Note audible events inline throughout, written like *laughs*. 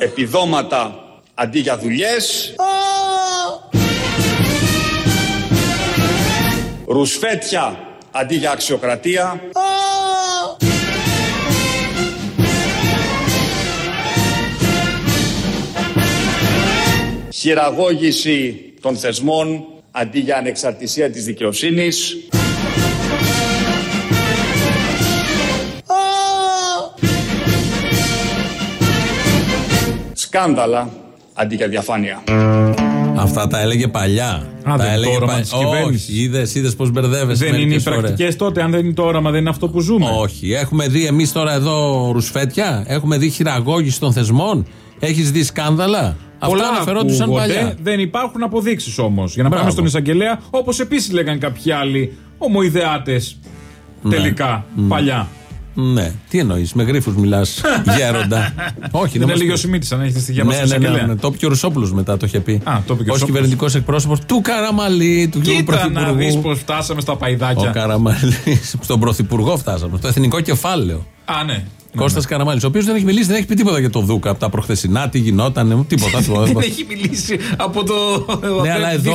Επιδόματα αντί για δουλειές. Ρουσφέτια αντί για αξιοκρατία. Χειραγώγηση των θεσμών αντί για ανεξαρτησία της δικαιοσύνης. Σκάνδαλα αντί για διαφάνεια. Αυτά τα έλεγε παλιά. Α, τα δεν είναι έλεγε το όραμα πα- της κυβέρνησης. Όχι, είδες είδες πώς μπερδεύεσαι. Δεν είναι οι μερικές φορές. πρακτικές τότε, αν δεν είναι το όραμα, δεν είναι αυτό που ζούμε. Όχι. Έχουμε δει εμείς τώρα εδώ ρουσφέτια; Έχουμε δει χειραγώγηση των θεσμών; Έχεις δει σκάνδαλα; Πολλά Αυτά αναφερόντουσαν ακούγονται, παλιά. Δεν υπάρχουν αποδείξεις όμως. Για να Μπράβο. πάμε στον εισαγγελέα, όπως επίσης λέγαν κάποιοι άλλοι ομοειδεάτε. Τελικά, παλιά. Ναι. Τι εννοείς, με γρήφου μιλάς, *laughs* γέροντα. Όχι, Δεν μας έλεγε ο πεις. Σιμίτη, αν έχετε στοιχεία μα Ναι, στον ναι, ναι, εισαγγελέα. ναι. Το είπε και ο Ρουσόπουλος μετά το είχε πει. Α, το είπε και ο Ω Ρουσόπουλος. κυβερνητικός εκπρόσωπος του Καραμαλή, του κύριου Κοίτα να δεις Πρωθυπουργού. πώ φτάσαμε στα Ο παϊδάκια. Καραμαλής. *laughs* Στον Πρωθυπουργό φτάσαμε. Στο εθνικό κεφάλαιο. Α, ναι. Κώστας Καραμαλής, ο οποίος δεν έχει μιλήσει, δεν έχει πει τίποτα για το Δούκα από τα προχθεσινά, τι γινόταν, τίποτα. τίποτα. *laughs* Δεν έχει μιλήσει από το Ναι, αλλά εδώ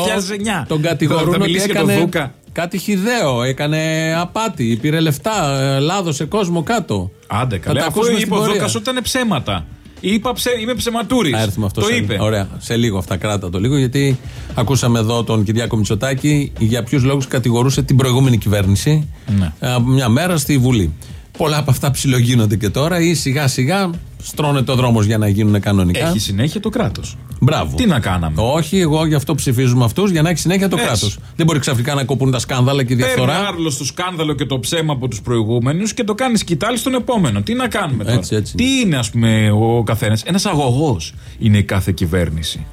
2009. τον Θα κατηγορούν ότι μιλήσει για το έκανε Δούκα. Κάτι χιδαίο. Έκανε απάτη, πήρε λεφτά, ε, λάδωσε κόσμο κάτω. Άντε Θα καλέ, τα αφού ακούσουμε είπε στην ο πορεία. Δούκα ότι ήταν ψέματα. Είπα ψε, είμαι ψεματούρης. Θα έρθουμε αυτός Το σε, είπε. Ωραία, σε λίγο αυτά κράτα το λίγο, γιατί ακούσαμε εδώ τον Κυριάκο Μητσοτάκη για ποιους λόγους κατηγορούσε την προηγούμενη κυβέρνηση Ναι. ε, μια μέρα στη Βουλή. Πολλά από αυτά ψιλογίνονται και τώρα ή σιγά σιγά στρώνεται ο δρόμος για να γίνουν κανονικά. Έχει συνέχεια το κράτος. Μπράβο. Τι να κάναμε; Όχι, εγώ γι' αυτό ψηφίζουμε αυτούς για να έχει συνέχεια το Έτσι. κράτος. Δεν μπορεί ξαφνικά να κοπούν τα σκάνδαλα και η Παίρνει διαφθορά. άρλος στο σκάνδαλο και το ψέμα από τους προηγούμενους και το κάνει σκητάλη στον επόμενο. Τι να κάνουμε τώρα; Έτσι, έτσι. Τι είναι, ας πούμε, ο καθένας; Ένας αγωγός είναι η κάθε κυβέρνηση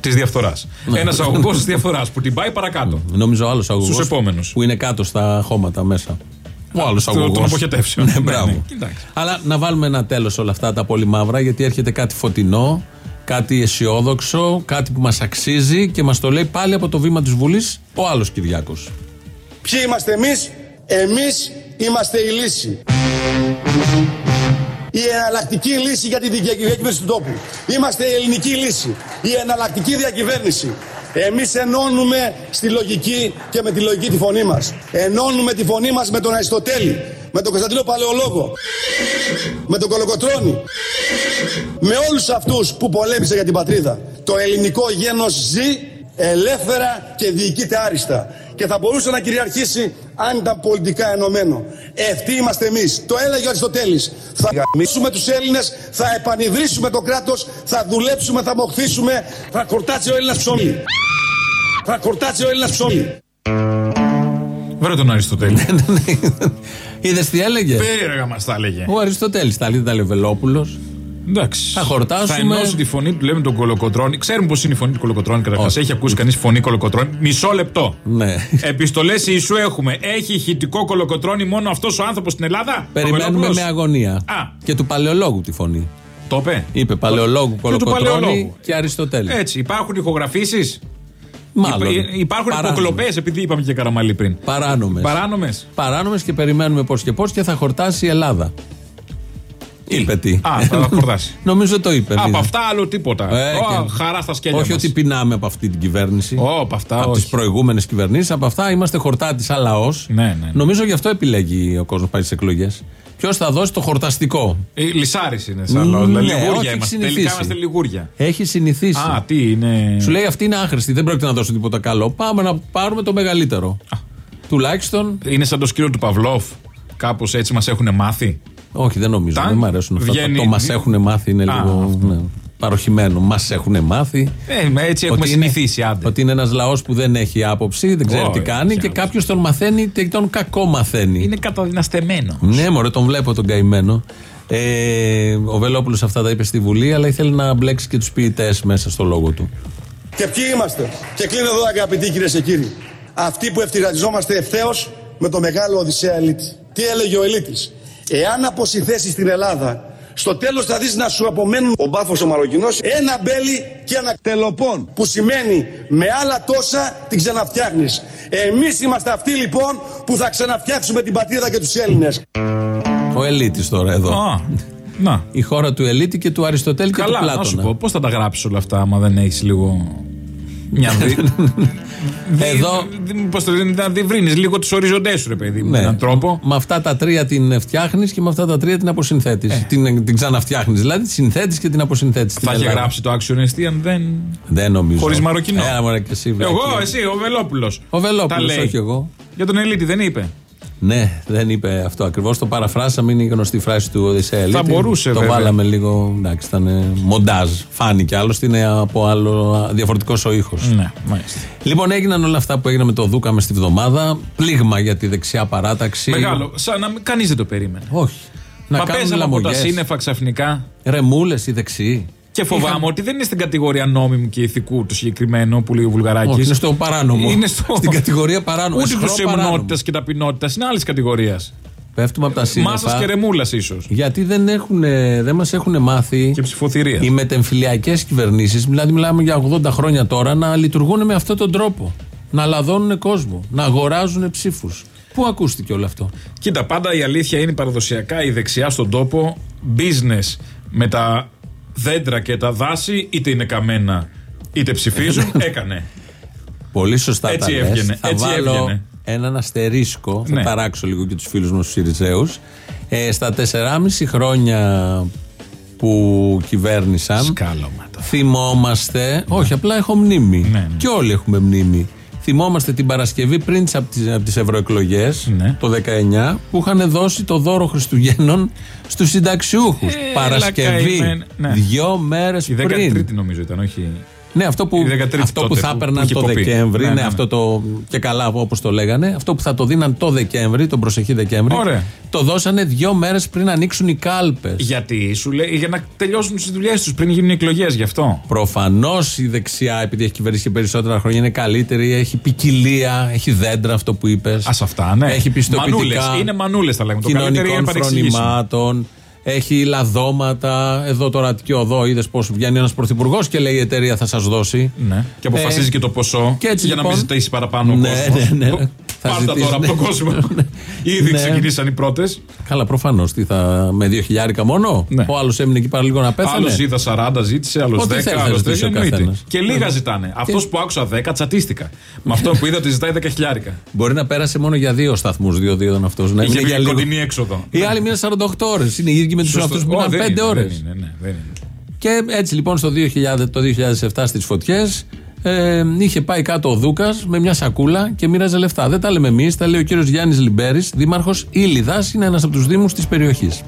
της διαφθοράς. Ναι. Ένας αγωγός της διαφθοράς που την πάει παρακάτω. Νομίζω άλλος αγωγός. Στους επόμενους. Που είναι κάτω στα χώματα μέσα. Ο άλλος Των- αγωγός. των αποχετεύσεων. Ναι, Ναι, μπράβο. ναι, κοιτάξτε. Αλλά να βάλουμε ένα τέλος σε όλα αυτά τα πολύ μαύρα, γιατί έρχεται κάτι φωτεινό, κάτι αισιόδοξο, κάτι που μας αξίζει και μας το λέει πάλι από το βήμα της Βουλής ο άλλος Κυριάκος. Ποιοι είμαστε εμείς, εμείς είμαστε η λύση. Η εναλλακτική λύση για τη δια- διακυβέρνηση του τόπου. Είμαστε η ελληνική λύση. Η εναλλακτική διακυβέρνηση. Εμείς ενώνουμε στη λογική και με τη λογική τη φωνή μας. Ενώνουμε τη φωνή μας με τον Αριστοτέλη, με τον Κωνσταντίνο Παλαιολόγο, με τον Κολοκοτρώνη, με όλους αυτούς που πολέμησαν για την πατρίδα. Το ελληνικό γένος ζει ελεύθερα και διοικείται άριστα. Και θα μπορούσε να κυριαρχήσει αν ήταν πολιτικά ενωμένο. Ευτοί είμαστε εμείς. Το έλεγε ο Αριστοτέλης. Θα γαμίσουμε τους Έλληνες, θα επανειδρύσουμε το κράτος, θα δουλέψουμε, θα μοχθήσουμε, θα κορτάσει ο Έλληνας ψωμί. Θα κορτάσει ο Έλληνας ψωμί. Βρε τον Αριστοτέλη. *laughs* Είδες τι έλεγε; Πέργα μας τα έλεγε. Ο Αριστοτέλης τα λέει, τα λέει ο Βελόπουλος. Εντάξει. Θα χορτάσουμε. Θα ενώσει τη φωνή του, λέμε τον Κολοκοτρόνη. Ξέρουμε πώς είναι η φωνή του Κολοκοτρόνη καταρχά. Όχι. Έχει ακούσει κανείς φωνή Κολοκοτρόνη. Μισό λεπτό. Ναι. Επιστολές Ιησού έχουμε. Έχει ηχητικό Κολοκοτρόνη μόνο αυτός ο άνθρωπος στην Ελλάδα. Περιμένουμε Παπαδόπουλος; με αγωνία. Α. Και του παλαιολόγου τη φωνή. Το είπε. Είπε παλαιολόγου, Και του Κολοκοτρώνη Παλαιολόγου. και Αριστοτέλη. Έτσι. Υπάρχουν ηχογραφήσεις; Μάλλον. Υπάρχουν Παράνομες. υποκλοπές, επειδή είπαμε και καραμαλί πριν. Παράνομες. Παράνομες. Παράνομες και περιμένουμε πώς και πώς και θα χορτάσει η Ελλάδα. Είπε τι. Α, θα χορτάσει. *laughs* Νομίζω το είπε. Από είδα. αυτά άλλο τίποτα. Ε, Ω, και- χαρά στα σκέλια Όχι μας. ότι πεινάμε από αυτή την κυβέρνηση. Ω, από αυτά από τις όχι. προηγούμενες κυβερνήσεις. Από αυτά είμαστε χορτάτης σαν λαός. Ναι, ναι, ναι. Νομίζω γι' αυτό επιλέγει ο κόσμος πάει στις εκλογές. Ποιος θα δώσει το χορταστικό; Ε, Λυσάρι είναι σαν λαός. Ναι, Δηλαδή, όχι, λιγούρια έχει είμαστε. συνηθίσει. Τελικά είμαστε λιγούρια. Έχει συνηθίσει. Α, τι είναι. Σου λέει αυτή είναι άχρηστη, δεν πρόκειται να δώσω τίποτα καλό. Πάμε να πάρουμε το μεγαλύτερο. Τουλάχιστον. Είναι σαν το σκύλο του Παυλόφ. Κάπως έτσι μας έχουν μάθει. Όχι, δεν νομίζω. Ταν, δεν μου αρέσουν αυτά. βγαίνει- Το μας έχουν μάθει είναι Α, λίγο αυτό. ναι, παροχημένο. Μας έχουν μάθει. Ε, με έτσι έχουμε Ότι είναι- συνηθίσει, άντε. Ότι είναι ένας λαός που δεν έχει άποψη, δεν ξέρει Ω, τι έχει κάνει και άποψη. κάποιος τον μαθαίνει και τον κακό μαθαίνει. Είναι καταδυναστεμένο. Ναι, μωρέ, τον βλέπω τον καημένο. Ε, ο Βελόπουλος αυτά τα είπε στη Βουλή, αλλά ήθελε να μπλέξει και τους ποιητές μέσα στο λόγο του. Και ποιοι είμαστε; Και κλείνω εδώ αγαπητοί κυρίε και κύριοι. Αυτοί που ευθυρατιζόμαστε ευθέως με το μεγάλο Οδυσσέα Ελίτη. Τι έλεγε ο Ελίτης; Εάν αποσυθέσει την Ελλάδα, στο τέλος θα δεις να σου απομένουν ο μπάφος ο Μαροκινός, ένα μπέλι και ένα τελοπών. Που σημαίνει με άλλα τόσα την ξαναφτιάχνεις. Εμείς είμαστε αυτοί λοιπόν που θα ξαναφτιάξουμε την πατρίδα και τους Έλληνες. Ο Ελίτης τώρα εδώ. Α, Να. Η χώρα του Ελίτη και του Αριστοτέλη και του Καλά, Πλάτωνα. να σου πω, πώς θα τα γράψεις όλα αυτά, άμα δεν έχεις λίγο. Μια *laughs* δι... Εδώ- Πώς το λένε, να διευρύνει λίγο τους οριζοντές σου, ρε παιδί, με Ναι. έναν τρόπο. Με αυτά τα τρία την φτιάχνεις και με αυτά τα τρία την αποσυνθέτεις. Ε. Την, την ξαναφτιάχνεις. Δηλαδή τη συνθέτεις και την αποσυνθέτεις. Θα είχε γράψει το άξιο εστί αν δεν. Δεν νομίζω. Χωρίς μαροκινό. Έλα, μωρέ, και εσύ, βλέπει. Εγώ, εσύ, ο Βελόπουλος. Ο Βελόπουλος, όχι εγώ. Για τον Ελίτη δεν είπε. Ναι, δεν είπε αυτό ακριβώς. Το παραφράσαμε, είναι η γνωστή φράση του Οδυσσέα Ελίτη. μπορούσε, Το βέβαια. βάλαμε λίγο. Εντάξει, ήταν ε, μοντάζ. Φάνηκε. Άλλωστε είναι από άλλο διαφορετικός ο ήχος. Ναι, μάλιστα. Λοιπόν, έγιναν όλα αυτά που έγιναν με το Δούκα με στη βδομάδα. Πλήγμα για τη δεξιά παράταξη. Μεγάλο. Σαν να κανείς δεν το περίμενε. Όχι. Να Μα κάνουν πέσαμε από τα λαμογιές. σύννεφα ξαφνικά. Ρεμούλες οι δεξιοί. Και φοβάμαι Είχαν- ότι δεν είναι στην κατηγορία νόμιμου και ηθικού το συγκεκριμένο που λέει ο Βουλγαράκης. Όχι, είναι στο παράνομο. Είναι στο- Στην κατηγορία παράνομο. Ούτε Εσχρό του παράνομο. εμνότητα και ταπεινότητα. Είναι άλλης κατηγορίας. Πέφτουμε από τα Μάσα σύννεφα. και ρεμούλας ίσως. Γιατί δεν, έχουνε- δεν μας έχουν μάθει Και ψηφοθυρία. οι μετεμφυλιακές κυβερνήσεις, δηλαδή μιλάμε για 80 χρόνια τώρα, να λειτουργούν με αυτόν τον τρόπο. Να λαδώνουν κόσμο, να αγοράζουν ψήφους. Πού ακούστηκε όλο αυτό; Κοίτα, πάντα η αλήθεια είναι παραδοσιακά η δεξιά στον τόπο business με τα δέντρα και τα δάση, είτε είναι καμένα είτε ψηφίζουν. *laughs* Έκανε. Πολύ σωστά Έτσι τα λες. έβγαινε, Θα έτσι βάλω έβγαινε. έναν αστερίσκο, θα Ναι. ταράξω λίγο και τους φίλους μου τους Συριζέους. Ε, στα 4,5 χρόνια που κυβέρνησαν, Σκάλωμα το. θυμόμαστε, όχι απλά έχω μνήμη Ναι, ναι. και όλοι έχουμε μνήμη. Θυμόμαστε την Παρασκευή πριν τις, από τις, από τις ευρωεκλογές Ναι. το 19 που είχαν δώσει το δώρο Χριστουγέννων στους συνταξιούχους. Ε, Παρασκευή, λακαημέν, ναι. δυο μέρες Η πριν. 13η νομίζω ήταν, όχι; Ναι, αυτό που, Η 13η αυτό που τότε θα που- έπαιρναν που είχε το κοπεί. Δεκέμβρη, Ναι, ναι, ναι, ναι. αυτό το. και καλά όπως το λέγανε, αυτό που θα το δίναν το Δεκέμβρη, τον προσεχή Δεκέμβρη, Ωραία. το δώσανε δύο μέρες πριν ανοίξουν οι κάλπες. Γιατί σου λέει για να τελειώσουν τις δουλειές τους πριν γίνουν οι εκλογές, γι' αυτό. Προφανώς η δεξιά, επειδή έχει κυβερνήσει και περισσότερα χρόνια, είναι καλύτερη, έχει ποικιλία, έχει δέντρα, αυτό που είπες. Α αυτά, ναι. Έχει πιστοποιητικά. Μανούλες. Είναι μανούλες, τα λέμε. Το καλύτερο είναι κοινωνικών παρεξηγήσιμο. φρονημάτων. Έχει λαδώματα. Εδώ τώρα Αττική Οδό είδες πώς βγαίνει ένας πρωθυπουργός και λέει η εταιρεία θα σας δώσει. Ναι. Και αποφασίζει Ε, και το ποσό και έτσι για να λοιπόν- μην ζητήσει παραπάνω ο Ναι, κόσμος. ναι, ναι. Θα Πάρτα ζητήσει, τώρα από τον ναι. κόσμο. Ήδη Ναι. ξεκινήσαν οι πρώτες. Καλά, προφανώς. Τι θα. Με δύο χιλιάρικα μόνο; Ναι. Ο άλλος έμεινε εκεί πέρα λίγο να πέθανε; Άλλος είδα 40, ζήτησε, άλλος Ό,τι 10, θέλει θα άλλο 10. ζητήσει ο εννοείται. καθένας. Και λίγα ζητάνε. Αυτός που άκουσα 10, τσατίστηκα. Με αυτό που είδα ότι ζητάει 10 χιλιάρικα. Μπορεί να πέρασε μόνο για δύο σταθμούς, δύο-δύο ήταν αυτός. Να Είχε έμεινε για βγει λίγο. κοντινή έξοδο. Οι άλλοι μείναν 48 ώρες. Είναι οι ίδιοι με τους Σωστό. αυτούς που Ω, μείναν δεν 5 είναι, ώρες. δεν είναι, ναι, δεν είναι. Και έτσι λοιπόν στο 2000, το 2007 στις φωτιές ε, είχε πάει κάτω ο Δούκας με μια σακούλα και μοίραζε λεφτά. Δεν τα λέμε εμείς, τα λέει ο κύριος Γιάννης Λιμπέρης, δήμαρχος Ήλιδας, είναι ένας από τους Δήμους της περιοχής.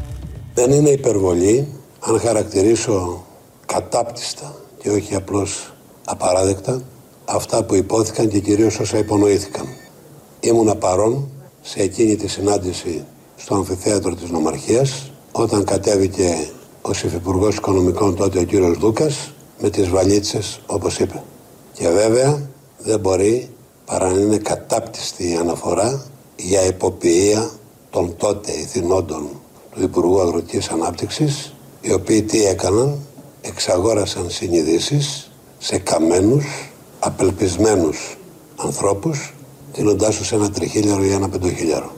Δεν είναι υπερβολή αν χαρακτηρίσω κατάπτυστα και όχι απλώς απαράδεκτα αυτά που υπόθηκαν και κυρίως όσα υπονοήθηκαν. Ήμουνα παρόν σε εκείνη τη συνάντηση στο αμφιθέατρο της Νομαρχίας όταν κατέβηκε ο Υφυπουργός Οικονομικών τότε ο κύριος Δούκας με τις βαλίτσες όπως είπε. Και βέβαια δεν μπορεί παρά να είναι κατάπτυστη η αναφορά για υποποιία των τότε ηθινόντων του Υπουργού Αγροτικής Ανάπτυξης οι οποίοι τι έκαναν; Εξαγόρασαν συνειδήσεις σε καμένους απελπισμένους ανθρώπους δίνοντάς τους ένα τριχίλιαρο ή ένα πεντοχίλιαρο.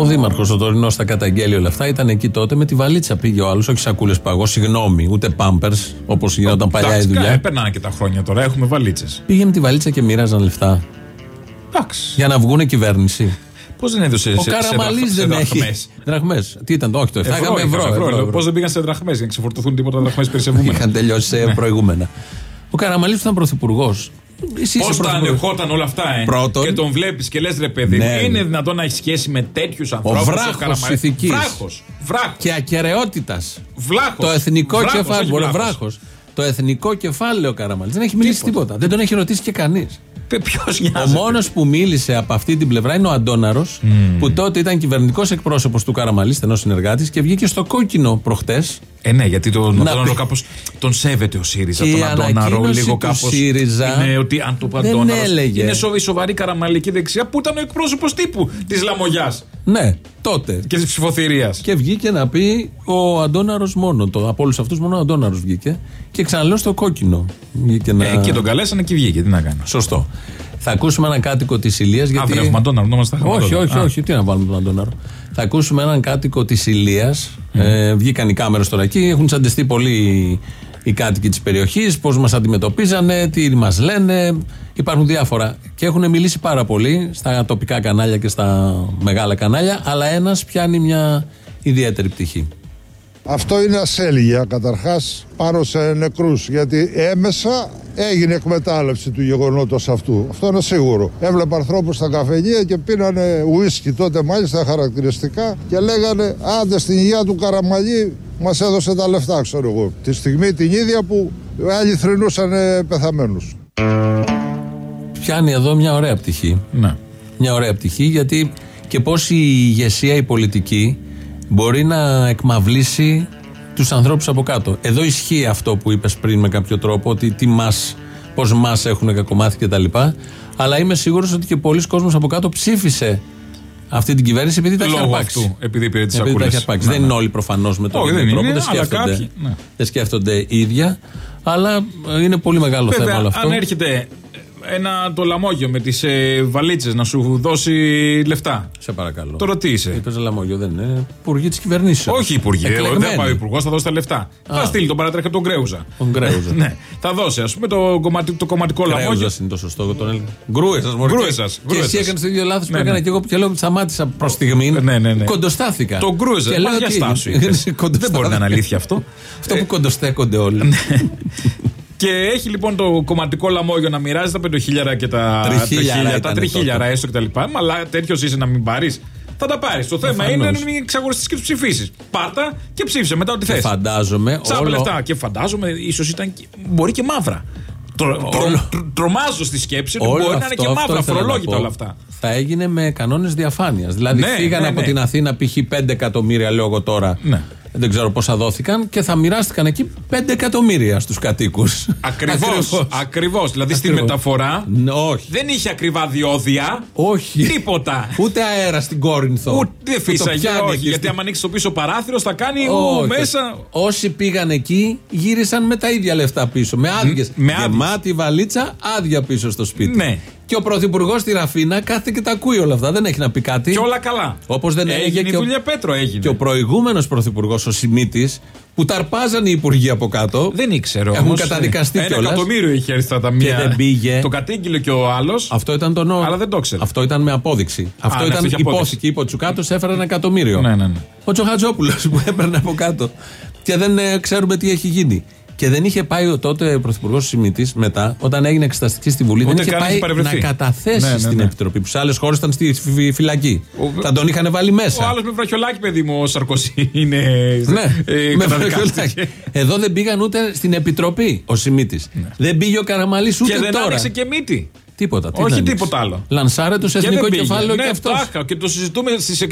Ο Δήμαρχο, ο τωρινός, τα καταγγέλει όλα αυτά. Ήταν εκεί τότε με τη βαλίτσα. Πήγε ο άλλος, όχι σακούλες παγό, συγγνώμη, ούτε πάμπερ, όπως γινόταν παλιά η Εντάξει, δουλειά. Έπαιρναν και τα χρόνια τώρα, έχουμε βαλίτσες. Πήγε με τη βαλίτσα και μοίραζαν λεφτά. Εντάξει. Για να βγουν κυβέρνηση. Πώς δεν έδωσε Ο σε, Καραμαλής δεν έχει. Δραχμές; Τι ήταν το, όχι το 7, Ευρώ, είχαμε ευρώ. ευρώ, ευρώ. Πώς δεν πήγαν σε δραχμές για να ξεφορτωθούν τίποτα δραχμές *laughs* περισσευούμενα. Είχαν τελειώσει σε προηγούμενα. Ο Καραμαλής ήταν πρωθυπουργός. Εσύ Πώς είσαι τα πρωθυπουργός. ανεχόταν όλα αυτά, ε; Πρώτον. Και τον βλέπεις και λες ρε παιδί, μου, Ναι. είναι δυνατόν να έχει σχέση με τέτοιους ανθρώπους. βράχος ηθικής. Βράχος. Βράχος. Και ακαιρεότητας. Βλάχος. Το εθνικό Βράχος, κεφάλαιο. όχι Μπορεί βράχος. βράχος. Το εθνικό κεφάλαιο ο Καραμαλή. Δεν έχει μιλήσει τίποτα. Δεν τον έχει ρωτήσει και κανείς. Ποιος Ο νοιάζεται. μόνος που μίλησε από αυτή την πλευρά είναι ο Αντόναρο, που τότε ήταν κυβερνητικός εκπρόσωπος του Καραμαλή, στενό συνεργάτης, και βγήκε στο κόκκινο προχτές. Ε, ναι, γιατί τον Να Αντώναρο πει- κάπως τον σέβεται ο ΣΥΡΙΖα. Και τον η Αντώναρο ανακοίνωση λίγο του κάπως. ΣΥΡΙΖΑ Είναι ότι αν το πω δεν Αντώναρος, έλεγε. Είναι σοβαρή, σοβαρή καραμαλική δεξιά που ήταν ο εκπρόσωπος τύπου της Λαμογιάς; Ναι, τότε. και της ψηφοθυρίας. Και βγήκε να πει ο Αντόναρο μόνο. Το, από όλους αυτούς μόνο ο Αντόναρο βγήκε. Και ξαναλέω στο κόκκινο. Βγήκε να... Ε, και τον καλέσανε και βγήκε. Τι να κάνει. Σωστό. Θα ακούσουμε έναν κάτοικο της Ηλίας. Α, δεν έχουμε Αντώναρο, να είμαστε Όχι, όχι, όχι, τι να βάλουμε τον Αντώναρο. Θα ακούσουμε έναν κάτοικο της Ηλίας. Ε, βγήκαν οι κάμερες τώρα εκεί, έχουν τσαντιστεί πολύ οι κάτοικοι της περιοχής, πώς μας αντιμετωπίζανε, τι μας λένε. Υπάρχουν διάφορα. Και έχουν μιλήσει πάρα πολύ στα τοπικά κανάλια και στα μεγάλα κανάλια, αλλά ένας πιάνει μια ιδιαίτερη πτυχή. Αυτό είναι ασέλγεια καταρχάς πάνω σε νεκρούς γιατί έμεσα έγινε εκμετάλλευση του γεγονότος αυτού. Αυτό είναι σίγουρο. Έβλεπα ανθρώπους στα καφενεία και πίνανε ουίσκι τότε μάλιστα χαρακτηριστικά και λέγανε άντε στην υγεία του Καραμαλή μας έδωσε τα λεφτά ξέρω εγώ. Τη στιγμή την ίδια που άλλοι θρυνούσαν πεθαμένους. Πιάνει εδώ μια ωραία πτυχή. Ναι. Μια ωραία πτυχή γιατί και πώς η ηγεσία, η πολιτική μπορεί να εκμαυλήσει τους ανθρώπους από κάτω. Εδώ ισχύει αυτό που είπες πριν με κάποιο τρόπο, ότι τι μας, πώς μας έχουν κακομάθει κτλ. Αλλά είμαι σίγουρος ότι και πολλοί κόσμος από κάτω ψήφισε αυτή την κυβέρνηση επειδή τα έχει Λόγω αρπάξει. αυτού, επειδή πήρε τις Επειδή τα έχει σακούλες. αρπάξει. Ναι, δεν ναι. είναι όλοι προφανώς με τον Όχι, ίδιο δεν τρόπο, είναι, δεν αλλά σκέφτονται, κάποιοι, ναι. δεν σκέφτονται ίδια. Αλλά ε, είναι πολύ μεγάλο θέμα όλο Βέβαια, αυτό. αν έρχεται ένα το λαμόγιο με τις ε, βαλίτσες να σου δώσει λεφτά. Σε παρακαλώ. Τώρα τι είσαι. Είπες λαμόγιο, δεν είναι. Υπουργοί της κυβερνήσεως. Όχι υπουργέ, Εκλεγμένοι. δεν πάει ο υπουργός, θα δώσει τα λεφτά. Θα στείλει τον παρατρέχα τον Γκρέουζα. Τον Γκρέουζα. ναι, θα δώσει ας πούμε το, κομματι, το κομματικό λαμόγιο. Κρέουζα είναι το σωστό. εγώ Τον έλεγα. Γκρούε σας, Μωρή. Γκρούεζας, Και γκρούεζας. εσύ έκανες το ίδιο λάθος που Ναι, έκανα ναι. και εγώ και λέω ότι σταμάτησα προς στιγμή. Ναι, ναι, ναι. Κοντοστάθηκα. Το Γκρούεζα. Και Μα λέω για τι στάσου έγινε. είπες. Δεν Κοντοστάθηκα. μπορεί να είναι αλήθεια αυτό. Αυτό που κοντοστέκονται όλοι. Και έχει λοιπόν το κομματικό λαμόγιο να μοιράζει τα πεντοχίλιαρα και τα Τριχίλιαρα τριχίλια- τα ήτανε τριχίλιαρα τότε. έστω κτλ. Μα αλλά τέτοιος είσαι να μην πάρεις. Θα τα πάρεις. Το θέμα Προφανώς. είναι να μην εξαγοραστεί και τους ψηφίσεις. Πάρτα και ψήφισε μετά ό,τι θες. Φαντάζομαι Τσάπα όλο, λεφτά. Και φαντάζομαι ίσως ήταν. και- Μπορεί και μαύρα. Τρο, τρο- Όλο- τρο- τρομάζω στη σκέψη ότι όλο μπορεί να είναι αυτό, και αυτό μαύρα, ήθελα να φορολόγητα πω, όλα αυτά. Θα έγινε με κανόνες διαφάνειας. Δηλαδή Ναι, φύγανε ναι, από ναι. την Αθήνα π.χ. 5 εκατομμύρια, λέω εγώ τώρα. Ναι. Δεν ξέρω πόσα δόθηκαν και θα μοιράστηκαν εκεί 5 εκατομμύρια στους κατοίκους. Ακριβώς. Ακριβώς. Δηλαδή στη Ακριβώς. μεταφορά Όχι. δεν είχε ακριβά διόδια. Όχι. Τίποτα. Ούτε αέρα στην Κόρινθο. Ούτε Που το φύσαγε, πιάνει όχι. εκεί Γιατί στη- άμα ανοίξει το πίσω παράθυρο θα κάνει ου, Όχι. μέσα. Όσοι πήγαν εκεί γύρισαν με τα ίδια λεφτά πίσω. Με άδειες. με άδειες. Γεμάτη βαλίτσα, άδεια πίσω στο σπίτι. Ναι. Και ο πρωθυπουργός στη Ραφίνα κάθεται και τα ακούει όλα αυτά. Δεν έχει να πει κάτι. Και όλα καλά. Όπως δεν έλεγε έγινε και η ο- δουλειά Πέτρο έγινε. Και ο προηγούμενος πρωθυπουργός, ο Σιμίτης, που ταρπάζαν οι υπουργοί από κάτω. Δεν ήξερε Έχουν όμως. καταδικαστεί Ένα κιόλας. εκατομμύριο είχε έρθει στα ταμεία. Και δεν πήγε. Το κατήγγειλε και ο άλλος. Αυτό ήταν το νόημα. Αλλά δεν το ήξερε. Αυτό ήταν με απόδειξη. Αυτό ναι, ήταν αυτό είχε απόδειξη. υπόθηκε. Είπε ο Τσουκάτο, έφερε ένα εκατομμύριο. Ναι, ναι, ναι. Ο Τσοχατζόπουλος *laughs* που έπαιρνε από κάτω. Και δεν ε, ξέρουμε τι έχει γίνει. Και δεν είχε πάει ο τότε πρωθυπουργός Σιμίτη μετά, όταν έγινε εξεταστική στη Βουλή, Ούτε δεν είχε καν πάει είχε παρευρεθεί. να καταθέσει Ναι, ναι, στην ναι. Επιτροπή. Που σε άλλες χώρες ήταν στη φυ- φυλακή. Ο- Θα τον είχαν βάλει μέσα. Ο άλλος με βραχιολάκι, παιδί μου, ο Σαρκοσί είναι. Ναι, ε, με καταδικάστηκε. βραχιολάκι. Εδώ δεν πήγαν ούτε στην Επιτροπή ο Σιμίτη. Δεν πήγε ο Καραμαλής ούτε Ναι. Και δεν τώρα. άνοιξε και μύτη. Τίποτα. τι Όχι να ανοίξει. τίποτα άλλο. Λανσάρε το Και εθνικό δεν πήγε. κεφάλαιο ναι, και αυτός. τάχα. Και το συζητούμε στις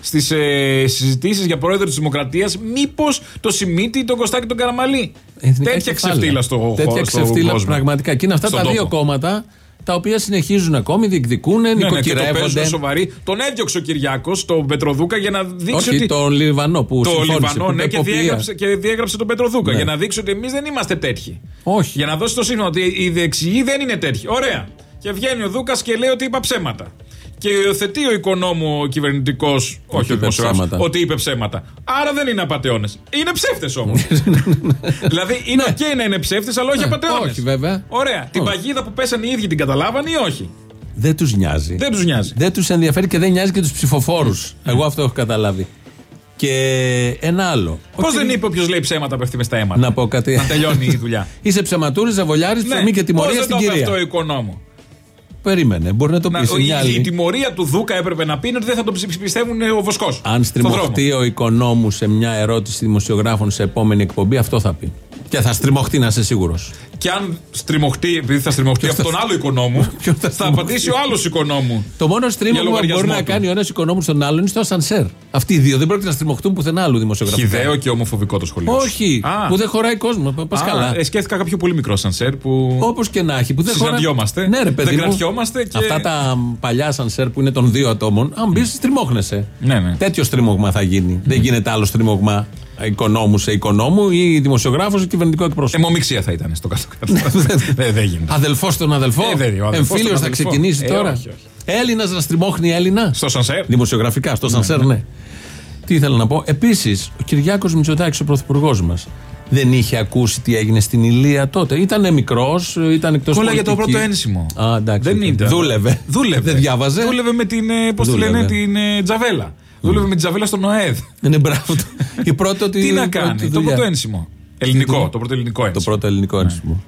στις, ε, συζητήσεις για πρόεδρο της Δημοκρατίας. Μήπως το Σιμίτη, τον Κωστάκη, τον Καραμαλή. Εθνικά Τέτοια κεφάλαια. ξεφτύλα στο Τέτοια χώρο. στον ξεφτύλα κόσμο. πραγματικά. Και είναι αυτά Στον τα δύο τόπο. κόμματα τα οποία συνεχίζουν ακόμη, διεκδικούν, Ναι, ναι, και το νοικοκυρεύονται. παίζουν σοβαροί. Τον έδιωξε ο Κυριάκος, τον Πετροδούκα, για να δείξει Όχι, ότι. τον Λιβανό που Το συμφώνησε. Λιβανό, που ναι, και εποπτεία. διέγραψε, και διέγραψε τον Πετροδούκα. Ναι. Για να δείξει ότι εμείς δεν είμαστε τέτοιοι. Όχι. Για να δώσει το σύστημα ότι οι δεξιοί δεν είναι τέτοιοι. Ωραία. Και βγαίνει ο Δούκας και λέει ότι είπα ψέματα. Και υιοθετεί ο Οικονόμου κυβερνητικός, όχι ο είπε δημοσιογράφος, ψέματα. ότι είπε ψέματα. Άρα δεν είναι απατεώνες. Είναι ψεύτες όμως. *laughs* δηλαδή είναι οκ να είναι ψεύτες, αλλά όχι απατεώνες. Ναι. όχι, βέβαια. Ωραία. Την Όχι. παγίδα που πέσαν οι ίδιοι την καταλάβαν ή όχι; Δεν τους νοιάζει. Δεν τους νοιάζει. Δεν τους ενδιαφέρει και δεν νοιάζει και τους ψηφοφόρους. Εγώ αυτό έχω καταλάβει. Και ένα άλλο. Πώς Όχι, δεν είπε όποιος λέει ψέματα πέφτει με στα αίματα; Να πω κάτι. Να τελειώνει η δουλειά. *laughs* Είσαι ψεματούρης, ζαβολιάρης, ψωμί και Ναι. Πώς τιμωρία δεν στην το είπε κυρία. αυτό ο Οικονόμου; Περίμενε. Μπορεί να το Να, πεις σε η, μια η άλλη. τιμωρία του Δούκα έπρεπε να πει είναι ότι δεν θα το ψη- πιστεύουν ε, ο Βοσκός. Αν στριμωχτεί ο οικονόμου σε μια ερώτηση δημοσιογράφων σε επόμενη εκπομπή, αυτό θα πει. Και θα στριμωχτεί, να είσαι σίγουρος. Και αν στριμωχτεί, επειδή θα στριμωχτεί από τον άλλο οικονόμου, *laughs* Ποιος θα θα στριμωχτεί; απαντήσει ο άλλος οικονόμου. Το μόνο Για στρίμωγμα που λογαριασμό μπορεί να του. κάνει ο ένας οικονόμου στον άλλον είναι στο ασανσέρ. Αυτοί οι δύο δεν πρόκειται να στριμωχτούν πουθενά άλλου δημοσιογραφικά. Χιδαίο και ομοφοβικό το σχολείο. σου. Όχι, Α, που δεν χωράει κόσμο. Πα α, καλά. ε, σκέφτηκα κάποιο πολύ μικρό σανσέρ που. Όπως και να έχει. Που δεν χωράει. Συναντιόμαστε, Ναι, ρε, παιδί δεν μου. κρατιόμαστε και- Αυτά τα παλιά σανσέρ που είναι των δύο ατόμων, αν μπεις, στριμώχνεσαι. Ναι, ναι. Τέτοιο στριμώγμα θα γίνει. Δεν γίνεται άλλο στριμώγμα Οικονόμου σε Οικονόμου ή δημοσιογράφος ή κυβερνητικό εκπρόσωπο. Αιμομιξία θα ήταν στο κάτω. *laughs* Δεν δεν γίνεται. Αδελφός στον αδελφό. Ε, δεν είναι, ο αδελφός Εμφύλιος τον θα αδελφό. ξεκινήσει Ε, τώρα. όχι, όχι. Έλληνας να στριμώχνει Έλληνα. Στο σανσέρ. Δημοσιογραφικά, στο Σανσέρ, ναι. Τι ήθελα να πω. Επίσης, ο Κυριάκος Μητσοτάκης, ο πρωθυπουργός μας, δεν είχε ακούσει τι έγινε στην Ηλεία τότε. Ήταν μικρός, ήταν εκτός Κόλλαγε το πρώτο ένσημο. Α, εντάξει. Δεν οκ. ήταν. Δούλευε. Δούλευε. Δεν διάβαζε. Δούλευε με την. Πώς τη Δούλευε. λένε, την ε, Τζαβέλα. Δούλευε με την Τζαβέλα στον ΟΕΔ. Είναι μπράβο. του. Η πρώτη ότι. *laughs* Τι να η πρώτη κάνει. του Το δουλειά. πρώτο ένσημο. Ελληνικό. Το πρώτο ελληνικό Το ένσημο. πρώτο ελληνικό ένσημο.